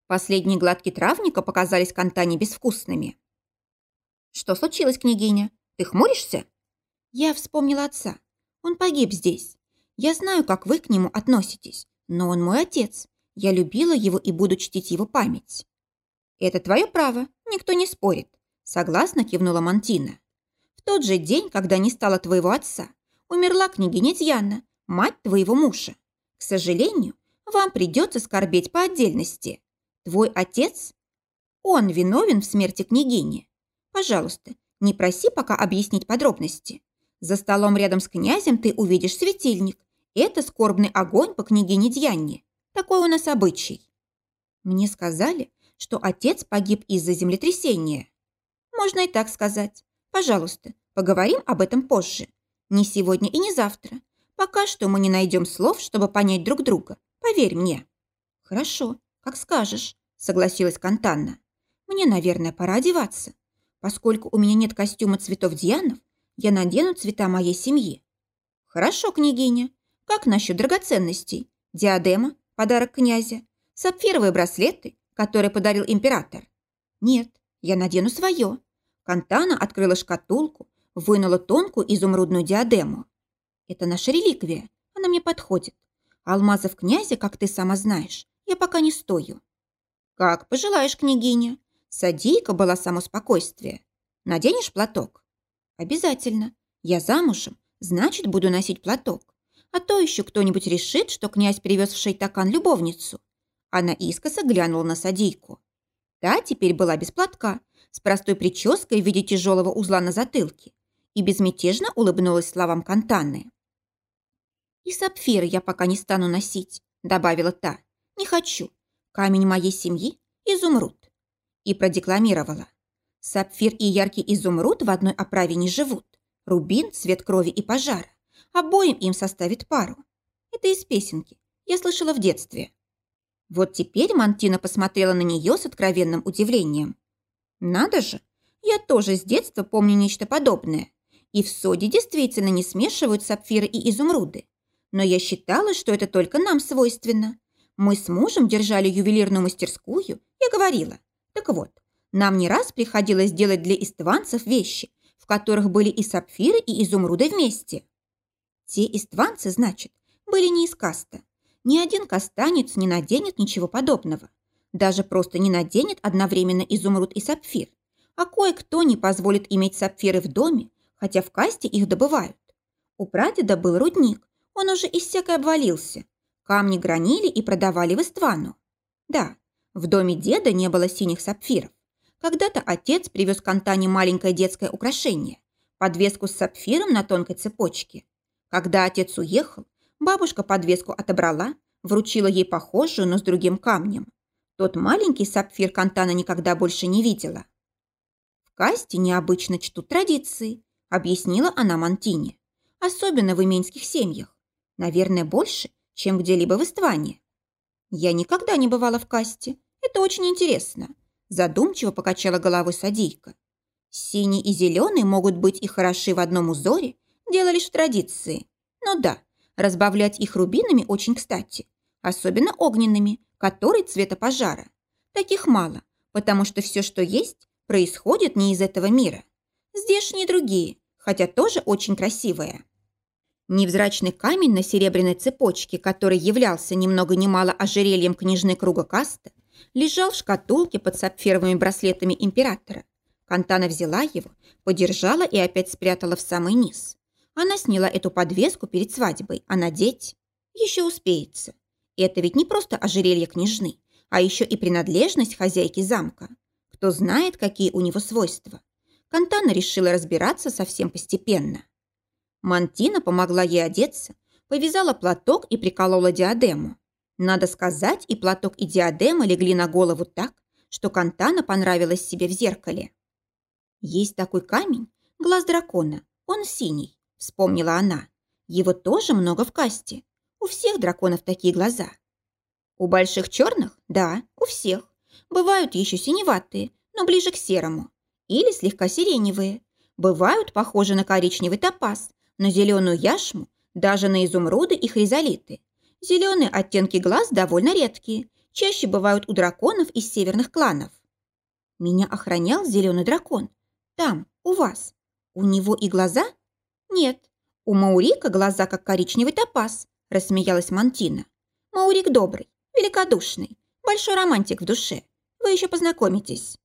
Последние гладки травника показались Кантане безвкусными. «Что случилось, княгиня? Ты хмуришься?» Я вспомнила отца. Он погиб здесь. Я знаю, как вы к нему относитесь, но он мой отец. Я любила его и буду чтить его память. Это твое право, никто не спорит. Согласно кивнула Мантина. Тот же день, когда не стало твоего отца, умерла княгиня Тьяна, мать твоего мужа. К сожалению, вам придется скорбеть по отдельности. Твой отец, он виновен в смерти княгини. Пожалуйста, не проси пока объяснить подробности. За столом рядом с князем ты увидишь светильник. Это скорбный огонь по княгине Дьянне. Такой у нас обычай. Мне сказали, что отец погиб из-за землетрясения. Можно и так сказать. Пожалуйста, поговорим об этом позже. Не сегодня и не завтра. Пока что мы не найдем слов, чтобы понять друг друга. Поверь мне. Хорошо, как скажешь, согласилась Кантанна. Мне, наверное, пора одеваться. Поскольку у меня нет костюма цветов Дианов, я надену цвета моей семьи. Хорошо, княгиня. Как насчет драгоценностей? Диадема, подарок князя, сапфировые браслеты, которые подарил император. Нет, я надену свое. Кантана открыла шкатулку, вынула тонкую изумрудную диадему. Это наша реликвия, она мне подходит. Алмазов князя, как ты сама знаешь, я пока не стою. Как пожелаешь, княгиня. Садийка была само спокойствие. Наденешь платок? Обязательно. Я замужем, значит, буду носить платок. А то еще кто-нибудь решит, что князь привез в Шейтакан любовницу. Она искоса глянула на Садийку. Та теперь была без платка, с простой прической в виде тяжелого узла на затылке и безмятежно улыбнулась словам Кантаны. «И сапфиры я пока не стану носить», — добавила та. «Не хочу. Камень моей семьи — изумруд и продекламировала. Сапфир и яркий изумруд в одной оправе не живут. Рубин, цвет крови и пожара. Обоим им составит пару. Это из песенки. Я слышала в детстве. Вот теперь Мантина посмотрела на нее с откровенным удивлением. Надо же, я тоже с детства помню нечто подобное. И в соде действительно не смешивают сапфиры и изумруды. Но я считала, что это только нам свойственно. Мы с мужем держали ювелирную мастерскую. Я говорила, так вот, нам не раз приходилось делать для истванцев вещи, в которых были и сапфиры, и изумруды вместе. Те истванцы, значит, были не из каста. Ни один кастанец не наденет ничего подобного. Даже просто не наденет одновременно изумруд и сапфир. А кое-кто не позволит иметь сапфиры в доме, хотя в касте их добывают. У прадеда был рудник, он уже иссяк и обвалился. Камни гранили и продавали в Иствану. Да, в доме деда не было синих сапфиров. Когда-то отец привез к Антане маленькое детское украшение – подвеску с сапфиром на тонкой цепочке. Когда отец уехал, бабушка подвеску отобрала, вручила ей похожую, но с другим камнем. Тот маленький сапфир Кантана никогда больше не видела. «В касте необычно чтут традиции», – объяснила она Мантине. «Особенно в именских семьях. Наверное, больше, чем где-либо в Истване. Я никогда не бывала в касте, это очень интересно. Задумчиво покачала головой садийка. Синий и зеленый могут быть и хороши в одном узоре, дело лишь в традиции. Но да, разбавлять их рубинами очень кстати. Особенно огненными, которые цвета пожара. Таких мало, потому что все, что есть, происходит не из этого мира. Здешние другие, хотя тоже очень красивые. Невзрачный камень на серебряной цепочке, который являлся ни много ни мало ожерельем княжны круга каста, лежал в шкатулке под сапфировыми браслетами императора. Кантана взяла его, подержала и опять спрятала в самый низ. Она сняла эту подвеску перед свадьбой, а надеть еще успеется. Это ведь не просто ожерелье княжны, а еще и принадлежность хозяйки замка. Кто знает, какие у него свойства. Кантана решила разбираться совсем постепенно. Мантина помогла ей одеться, повязала платок и приколола диадему. Надо сказать, и платок, и диадема легли на голову так, что Кантана понравилась себе в зеркале. «Есть такой камень, глаз дракона, он синий», — вспомнила она. «Его тоже много в касте. У всех драконов такие глаза». «У больших черных? Да, у всех. Бывают еще синеватые, но ближе к серому. Или слегка сиреневые. Бывают похожи на коричневый топаз, на зеленую яшму, даже на изумруды и хризолиты. Зеленые оттенки глаз довольно редкие, чаще бывают у драконов из северных кланов. Меня охранял зеленый дракон. Там, у вас. У него и глаза? Нет. У Маурика глаза, как коричневый топаз, рассмеялась Мантина. Маурик добрый, великодушный, большой романтик в душе. Вы еще познакомитесь.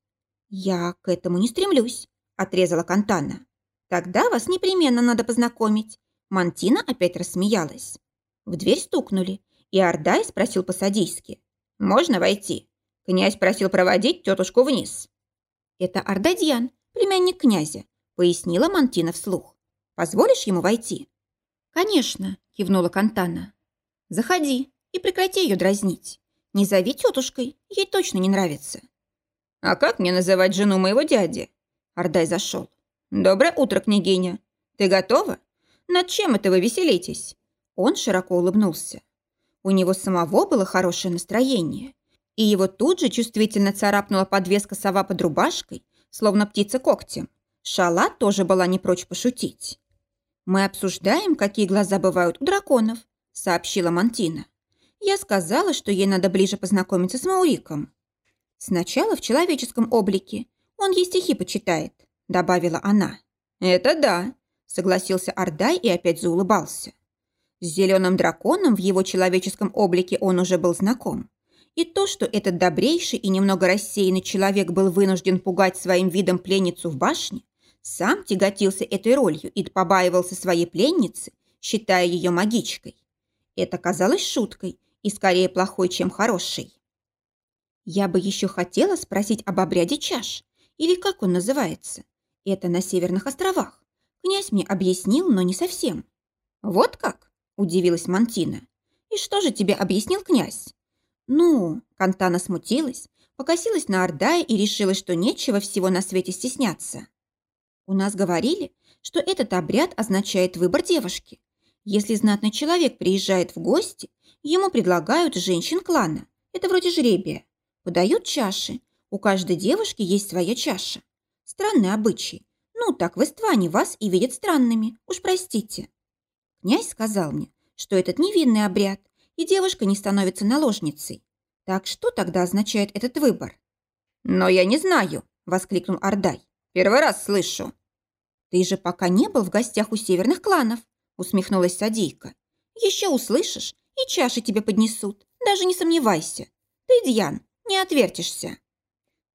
Я к этому не стремлюсь, отрезала Кантана. Тогда вас непременно надо познакомить. Мантина опять рассмеялась. В дверь стукнули, и Ордай спросил по-садийски. «Можно войти?» Князь просил проводить тетушку вниз. «Это Ардадьян, племянник князя», — пояснила Мантина вслух. «Позволишь ему войти?» «Конечно», — кивнула Кантана. «Заходи и прекрати ее дразнить. Не зови тетушкой, ей точно не нравится». «А как мне называть жену моего дяди?» Ардай зашел. «Доброе утро, княгиня. Ты готова? Над чем это вы веселитесь?» Он широко улыбнулся. У него самого было хорошее настроение и его тут же чувствительно царапнула подвеска сова под рубашкой, словно птица когтем. Шала тоже была не прочь пошутить. «Мы обсуждаем, какие глаза бывают у драконов», — сообщила Мантина. «Я сказала, что ей надо ближе познакомиться с Мауриком». «Сначала в человеческом облике. Он ей стихи почитает», — добавила она. «Это да», — согласился Ардай и опять заулыбался. С зеленым драконом в его человеческом облике он уже был знаком. И то, что этот добрейший и немного рассеянный человек был вынужден пугать своим видом пленницу в башне, сам тяготился этой ролью и побаивался своей пленницы, считая ее магичкой. Это казалось шуткой и скорее плохой, чем хорошей. Я бы еще хотела спросить об обряде чаш, или как он называется. Это на Северных островах. Князь мне объяснил, но не совсем. Вот как? Удивилась Мантина. И что же тебе объяснил князь? «Ну...» – Кантана смутилась, покосилась на Ордая и решила, что нечего всего на свете стесняться. «У нас говорили, что этот обряд означает выбор девушки. Если знатный человек приезжает в гости, ему предлагают женщин клана. Это вроде жребия. Подают чаши. У каждой девушки есть своя чаша. Странный обычай. Ну, так в Истване вас и видят странными. Уж простите. Князь сказал мне, что этот невинный обряд, и девушка не становится наложницей. Так что тогда означает этот выбор? «Но я не знаю», – воскликнул Ардай. «Первый раз слышу». «Ты же пока не был в гостях у северных кланов», – усмехнулась Садийка. «Еще услышишь, и чаши тебе поднесут, даже не сомневайся. Ты, Дьян, не отвертишься».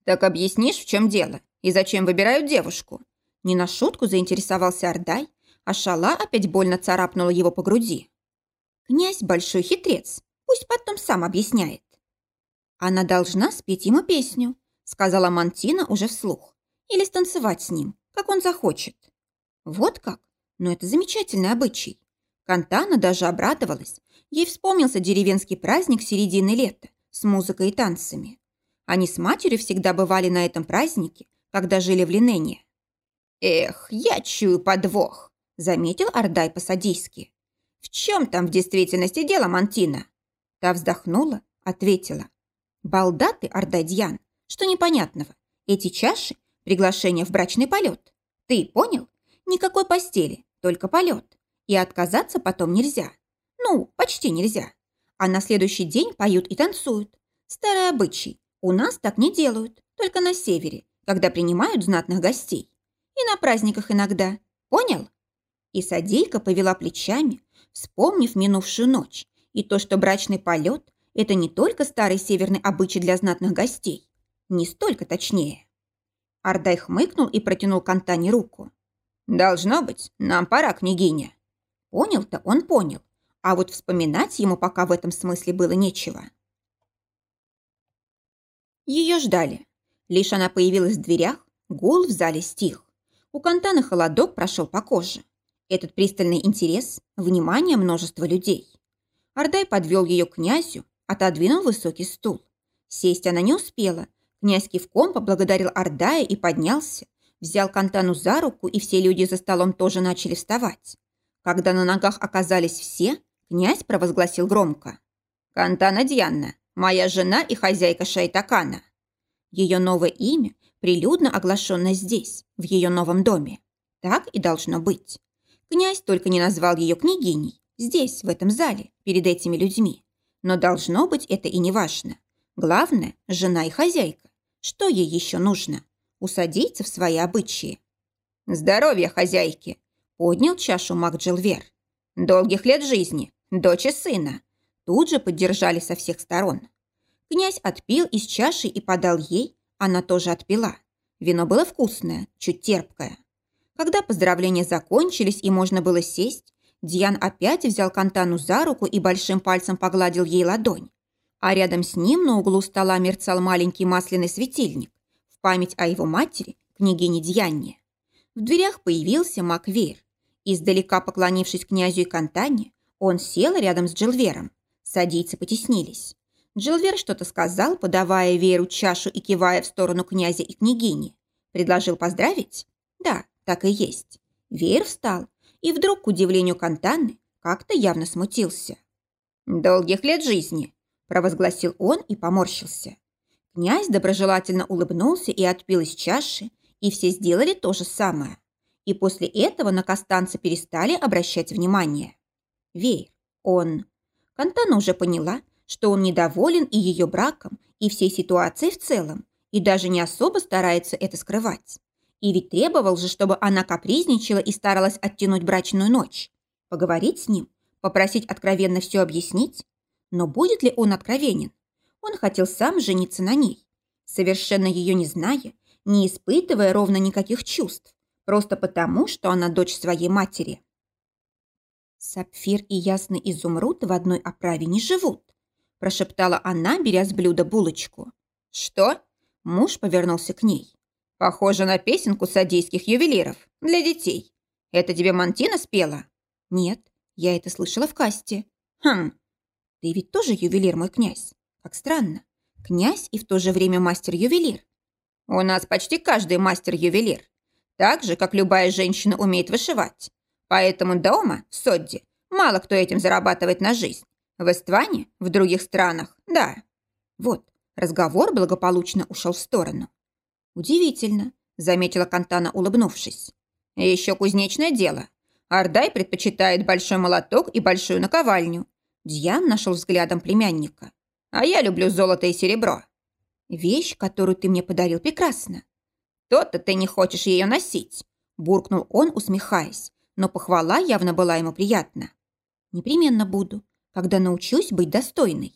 «Так объяснишь, в чем дело, и зачем выбирают девушку?» Не на шутку заинтересовался Ардай, а шала опять больно царапнула его по груди. Князь большой хитрец, пусть потом сам объясняет. Она должна спеть ему песню, сказала Мантина уже вслух, или станцевать с ним, как он захочет. Вот как? Но это замечательный обычай. Кантана даже обрадовалась. Ей вспомнился деревенский праздник середины лета с музыкой и танцами. Они с матерью всегда бывали на этом празднике, когда жили в Линене. «Эх, я чую подвох», — заметил Ардай по-садийски. «В чем там в действительности дело, Мантина?» Та вздохнула, ответила. «Балда ты, что непонятного? Эти чаши – приглашение в брачный полет. Ты понял? Никакой постели, только полет. И отказаться потом нельзя. Ну, почти нельзя. А на следующий день поют и танцуют. Старый обычай. У нас так не делают, только на севере, когда принимают знатных гостей. И на праздниках иногда. Понял?» И Садейка повела плечами, вспомнив минувшую ночь и то, что брачный полет – это не только старый северный обычай для знатных гостей, не столько точнее. Ардай хмыкнул и протянул Кантане руку. «Должно быть, нам пора, княгиня». Понял-то он понял, а вот вспоминать ему пока в этом смысле было нечего. Ее ждали. Лишь она появилась в дверях, гул в зале стих. У Кантана холодок прошел по коже. Этот пристальный интерес, внимание множества людей. Ардай подвел ее к князю, отодвинул высокий стул. Сесть она не успела. Князь кивком поблагодарил Ардая и поднялся, взял Кантану за руку, и все люди за столом тоже начали вставать. Когда на ногах оказались все, князь провозгласил громко. «Кантана Дьянна, моя жена и хозяйка Шайтакана». Ее новое имя, прилюдно оглашенное здесь, в ее новом доме. Так и должно быть. Князь только не назвал ее княгиней, здесь, в этом зале, перед этими людьми. Но должно быть это и не важно. Главное – жена и хозяйка. Что ей еще нужно? Усадиться в свои обычаи. «Здоровья, хозяйки!» – поднял чашу маг Джилвер. «Долгих лет жизни, дочь и сына!» Тут же поддержали со всех сторон. Князь отпил из чаши и подал ей, она тоже отпила. Вино было вкусное, чуть терпкое. Когда поздравления закончились и можно было сесть, Диан опять взял Кантану за руку и большим пальцем погладил ей ладонь. А рядом с ним на углу стола мерцал маленький масляный светильник в память о его матери, княгине Дьянне. В дверях появился Маквейр. Издалека поклонившись князю и Кантане, он сел рядом с Джилвером. Садийцы потеснились. Джилвер что-то сказал, подавая Вееру чашу и кивая в сторону князя и княгини. Предложил поздравить? Да, так и есть. Веер встал и вдруг, к удивлению Кантаны, как-то явно смутился. «Долгих лет жизни!» – провозгласил он и поморщился. Князь доброжелательно улыбнулся и отпил из чаши, и все сделали то же самое. И после этого на Костанца перестали обращать внимание. Веер, он... Кантана уже поняла, что он недоволен и ее браком, и всей ситуацией в целом, и даже не особо старается это скрывать. И ведь требовал же, чтобы она капризничала и старалась оттянуть брачную ночь. Поговорить с ним, попросить откровенно все объяснить. Но будет ли он откровенен? Он хотел сам жениться на ней, совершенно ее не зная, не испытывая ровно никаких чувств, просто потому, что она дочь своей матери. «Сапфир и ясный изумруд в одной оправе не живут», прошептала она, беря с блюда булочку. «Что?» Муж повернулся к ней. Похоже на песенку садийских ювелиров для детей. Это тебе Мантина спела? Нет, я это слышала в касте. Хм, ты ведь тоже ювелир, мой князь. Как странно. Князь и в то же время мастер-ювелир. У нас почти каждый мастер-ювелир. Так же, как любая женщина умеет вышивать. Поэтому дома, в Содде, мало кто этим зарабатывает на жизнь. В Эстване, в других странах, да. Вот, разговор благополучно ушел в сторону. «Удивительно», – заметила Кантана, улыбнувшись. «Еще кузнечное дело. Ардай предпочитает большой молоток и большую наковальню». Дьян нашел взглядом племянника. «А я люблю золото и серебро». «Вещь, которую ты мне подарил, прекрасна». «То-то ты не хочешь ее носить», – буркнул он, усмехаясь, но похвала явно была ему приятна. «Непременно буду, когда научусь быть достойной».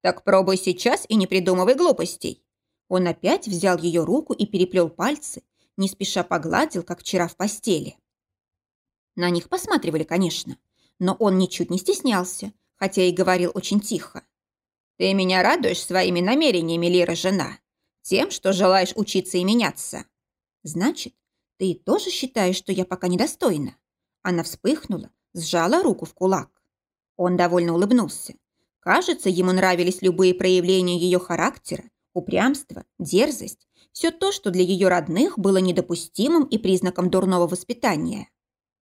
«Так пробуй сейчас и не придумывай глупостей. Он опять взял ее руку и переплел пальцы, не спеша погладил, как вчера в постели. На них посматривали, конечно, но он ничуть не стеснялся, хотя и говорил очень тихо. «Ты меня радуешь своими намерениями, Лира, жена, тем, что желаешь учиться и меняться. Значит, ты тоже считаешь, что я пока недостойна?» Она вспыхнула, сжала руку в кулак. Он довольно улыбнулся. Кажется, ему нравились любые проявления ее характера упрямство, дерзость – все то, что для ее родных было недопустимым и признаком дурного воспитания.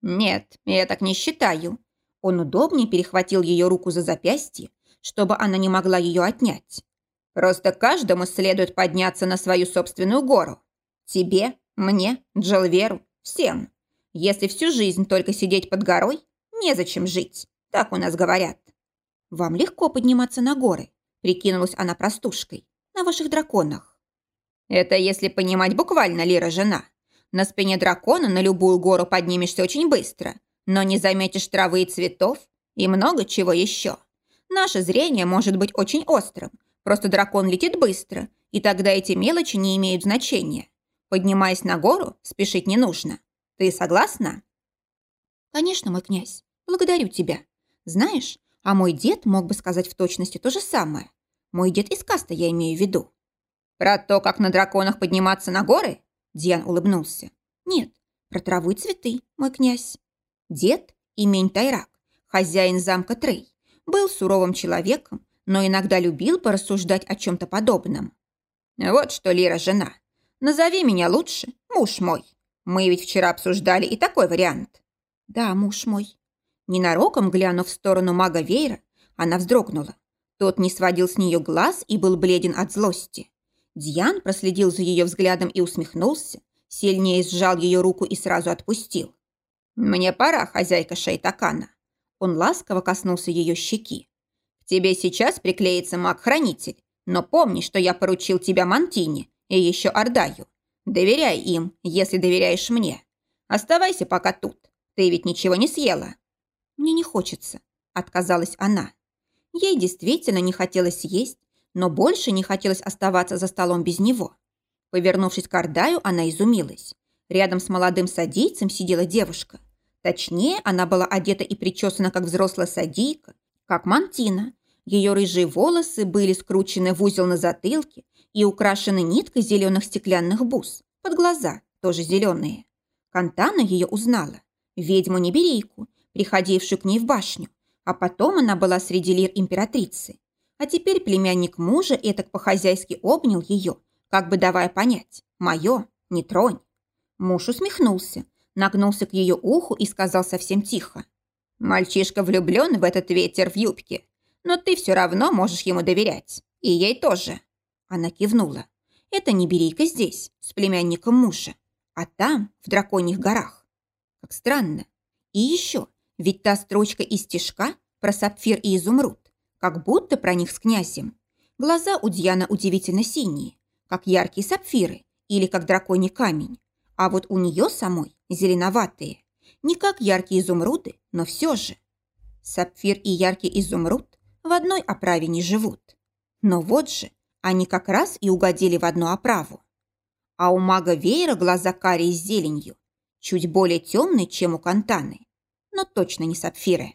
«Нет, я так не считаю». Он удобнее перехватил ее руку за запястье, чтобы она не могла ее отнять. «Просто каждому следует подняться на свою собственную гору. Тебе, мне, Джелверу, всем. Если всю жизнь только сидеть под горой, незачем жить, так у нас говорят». «Вам легко подниматься на горы», – прикинулась она простушкой на ваших драконах. Это если понимать буквально, Лира, жена. На спине дракона на любую гору поднимешься очень быстро, но не заметишь травы и цветов и много чего еще. Наше зрение может быть очень острым, просто дракон летит быстро, и тогда эти мелочи не имеют значения. Поднимаясь на гору, спешить не нужно. Ты согласна? Конечно, мой князь. Благодарю тебя. Знаешь, а мой дед мог бы сказать в точности то же самое. Мой дед из каста, я имею в виду. Про то, как на драконах подниматься на горы? Диан улыбнулся. Нет, про траву и цветы, мой князь. Дед, имень Тайрак, хозяин замка Трей, был суровым человеком, но иногда любил порассуждать о чем-то подобном. Вот что, Лира, жена, назови меня лучше, муж мой. Мы ведь вчера обсуждали и такой вариант. Да, муж мой. Ненароком глянув в сторону мага Вейра, она вздрогнула. Тот не сводил с нее глаз и был бледен от злости. Дьян проследил за ее взглядом и усмехнулся, сильнее сжал ее руку и сразу отпустил. «Мне пора, хозяйка Шайтакана». Он ласково коснулся ее щеки. «К тебе сейчас приклеится маг-хранитель, но помни, что я поручил тебя Мантине и еще Ордаю. Доверяй им, если доверяешь мне. Оставайся пока тут. Ты ведь ничего не съела». «Мне не хочется», — отказалась она. Ей действительно не хотелось есть, но больше не хотелось оставаться за столом без него. Повернувшись к Ордаю, она изумилась. Рядом с молодым садийцем сидела девушка. Точнее, она была одета и причесана, как взрослая садийка, как мантина. Ее рыжие волосы были скручены в узел на затылке и украшены ниткой зеленых стеклянных бус. Под глаза, тоже зеленые. Кантана ее узнала. Ведьму-неберейку, приходившую к ней в башню. А потом она была среди лир императрицы. А теперь племянник мужа этак по-хозяйски обнял ее, как бы давая понять «Мое, не тронь». Муж усмехнулся, нагнулся к ее уху и сказал совсем тихо. «Мальчишка влюблен в этот ветер в юбке, но ты все равно можешь ему доверять. И ей тоже». Она кивнула. «Это не Берейка здесь, с племянником мужа, а там, в драконьих горах. Как странно. И еще, ведь та строчка из стишка про сапфир и изумруд, как будто про них с князем. Глаза у Дьяна удивительно синие, как яркие сапфиры или как драконий камень. А вот у нее самой зеленоватые. Не как яркие изумруды, но все же. Сапфир и яркий изумруд в одной оправе не живут. Но вот же, они как раз и угодили в одну оправу. А у мага веера глаза карие с зеленью, чуть более темные, чем у Кантаны, но точно не сапфиры.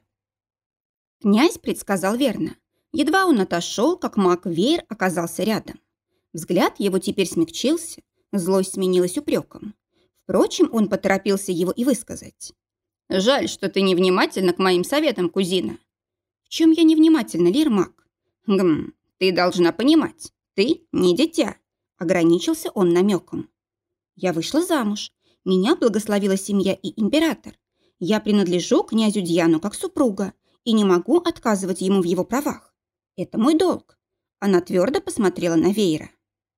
Князь предсказал верно. Едва он отошел, как маг веер оказался рядом. Взгляд его теперь смягчился, злость сменилась упреком. Впрочем, он поторопился его и высказать. «Жаль, что ты невнимательна к моим советам, кузина». «В чем я невнимательна, Лирмак?» «Гм, ты должна понимать, ты не дитя», — ограничился он намеком. «Я вышла замуж. Меня благословила семья и император. Я принадлежу князю Дьяну как супруга и не могу отказывать ему в его правах. Это мой долг». Она твердо посмотрела на Вейра.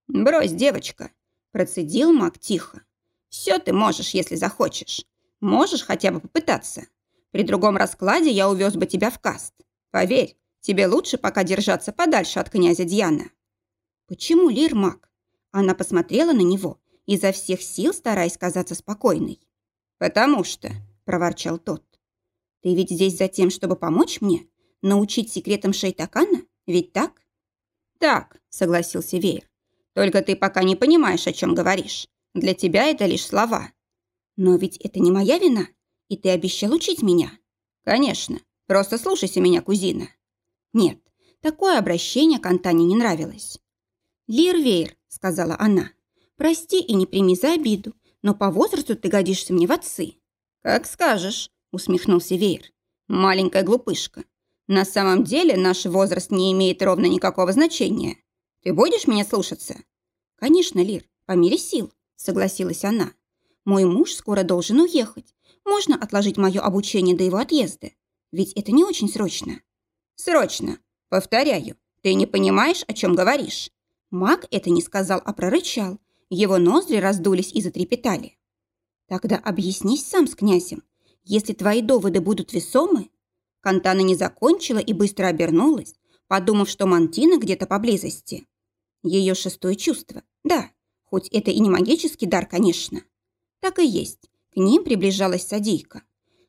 «Брось, девочка», – процедил маг тихо. Все ты можешь, если захочешь. Можешь хотя бы попытаться. При другом раскладе я увез бы тебя в каст. Поверь, тебе лучше пока держаться подальше от князя Дьяна». «Почему Лир маг?» Она посмотрела на него, изо всех сил стараясь казаться спокойной. «Потому что», – проворчал тот, – «ты ведь здесь за тем, чтобы помочь мне? Научить секретам Шейтакана? Ведь так?» «Так», – согласился Веер. «Только ты пока не понимаешь, о чем говоришь. Для тебя это лишь слова. Но ведь это не моя вина, и ты обещал учить меня. Конечно, просто слушайся меня, кузина. Нет, такое обращение Кантане не нравилось. «Лирвейр», — сказала она, — «прости и не прими за обиду, но по возрасту ты годишься мне в отцы». «Как скажешь», — усмехнулся Вейр. «Маленькая глупышка. На самом деле наш возраст не имеет ровно никакого значения. Ты будешь меня слушаться?» «Конечно, Лир, по мере сил», согласилась она. «Мой муж скоро должен уехать. Можно отложить мое обучение до его отъезда. Ведь это не очень срочно». «Срочно. Повторяю, ты не понимаешь, о чем говоришь». Маг это не сказал, а прорычал. Его ноздри раздулись и затрепетали. «Тогда объяснись сам с князем. Если твои доводы будут весомы...» Кантана не закончила и быстро обернулась, подумав, что Мантина где-то поблизости. Ее шестое чувство. Да, Хоть это и не магический дар, конечно. Так и есть. К ним приближалась садийка.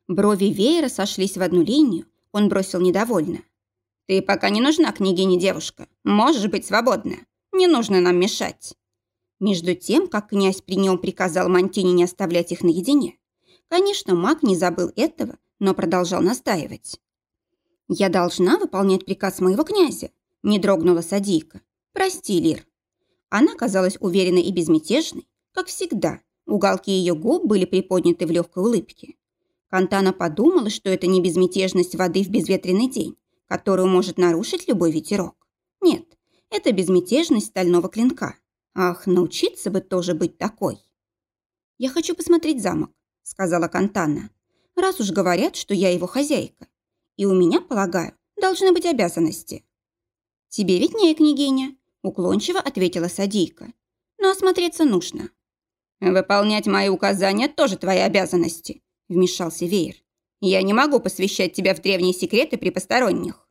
Брови веера сошлись в одну линию. Он бросил недовольно. «Ты пока не нужна княгине, девушка. Можешь быть свободна. Не нужно нам мешать». Между тем, как князь при нем приказал Мантине не оставлять их наедине, конечно, маг не забыл этого, но продолжал настаивать. «Я должна выполнять приказ моего князя», – не дрогнула Садийка. «Прости, Лир, она казалась уверенной и безмятежной, как всегда. Уголки ее губ были приподняты в легкой улыбке. Кантана подумала, что это не безмятежность воды в безветренный день, которую может нарушить любой ветерок. Нет, это безмятежность стального клинка. Ах, научиться бы тоже быть такой. «Я хочу посмотреть замок», — сказала Кантана. «Раз уж говорят, что я его хозяйка. И у меня, полагаю, должны быть обязанности». «Тебе ведь не, княгиня», уклончиво ответила Садийка. «Но осмотреться нужно». «Выполнять мои указания тоже твои обязанности», – вмешался Веер. «Я не могу посвящать тебя в древние секреты при посторонних».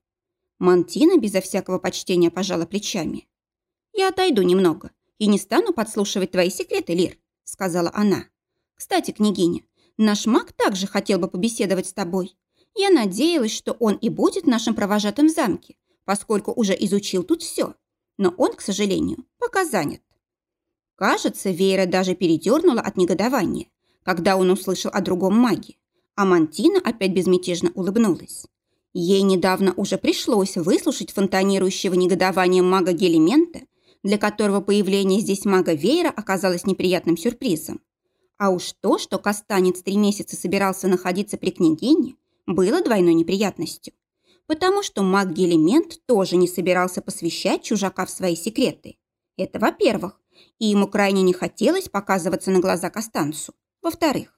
Мантина безо всякого почтения пожала плечами. «Я отойду немного и не стану подслушивать твои секреты, Лир», – сказала она. «Кстати, княгиня, наш маг также хотел бы побеседовать с тобой. Я надеялась, что он и будет нашим провожатым в замке, поскольку уже изучил тут все. Но он, к сожалению, пока занят. Кажется, Вейра даже передернула от негодования, когда он услышал о другом маге, а Мантина опять безмятежно улыбнулась. Ей недавно уже пришлось выслушать фонтанирующего негодования мага Гелимента, для которого появление здесь мага Вейра оказалось неприятным сюрпризом. А уж то, что Кастанец три месяца собирался находиться при княгине, было двойной неприятностью. Потому что маг Гелимент тоже не собирался посвящать чужака в свои секреты. Это во-первых. И ему крайне не хотелось показываться на глаза Костанцу. Во-вторых,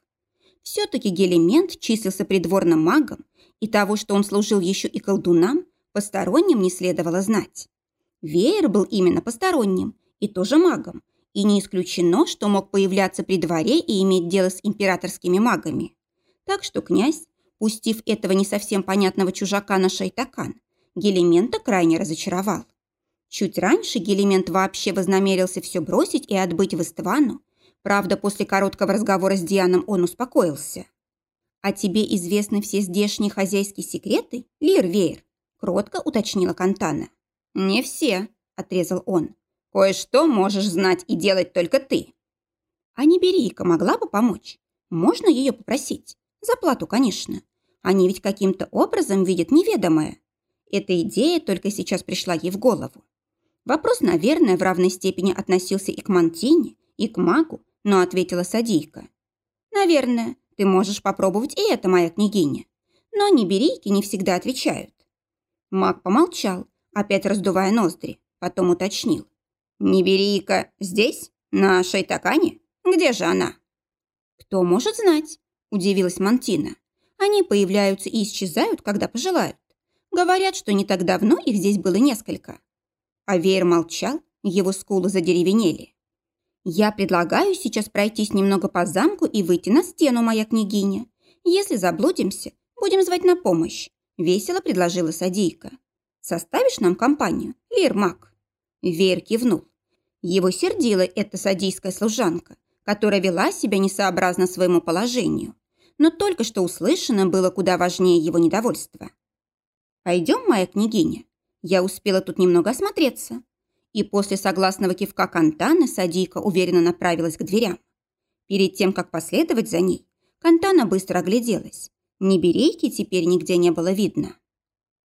все-таки Гелимент числился придворным магом, и того, что он служил еще и колдунам, посторонним не следовало знать. Веер был именно посторонним и тоже магом, и не исключено, что мог появляться при дворе и иметь дело с императорскими магами. Так что князь Пустив этого не совсем понятного чужака на шайтакан, Гелимента крайне разочаровал. Чуть раньше Гелимент вообще вознамерился все бросить и отбыть в Иствану. Правда, после короткого разговора с Дианом он успокоился. «А тебе известны все здешние хозяйские секреты, Лир Веер?» – кротко уточнила Кантана. «Не все», – отрезал он. «Кое-что можешь знать и делать только ты». «А не Берийка могла бы помочь? Можно ее попросить? За плату, конечно. Они ведь каким-то образом видят неведомое. Эта идея только сейчас пришла ей в голову. Вопрос, наверное, в равной степени относился и к Мантине, и к магу, но ответила Садийка. «Наверное, ты можешь попробовать и это, моя княгиня. Но неберийки не всегда отвечают». Маг помолчал, опять раздувая ноздри, потом уточнил. «Неберийка здесь? На Шайтакане? Где же она?» «Кто может знать?» – удивилась Мантина. Они появляются и исчезают, когда пожелают. Говорят, что не так давно их здесь было несколько. А Веер молчал, его скулы задеревенели. «Я предлагаю сейчас пройтись немного по замку и выйти на стену, моя княгиня. Если заблудимся, будем звать на помощь», – весело предложила Садийка. «Составишь нам компанию, Лир Мак?» Веер кивнул. Его сердила эта садийская служанка, которая вела себя несообразно своему положению но только что услышанное было куда важнее его недовольства. «Пойдем, моя княгиня. Я успела тут немного осмотреться». И после согласного кивка Кантана Садийка уверенно направилась к дверям. Перед тем, как последовать за ней, Кантана быстро огляделась. Ни берейки теперь нигде не было видно.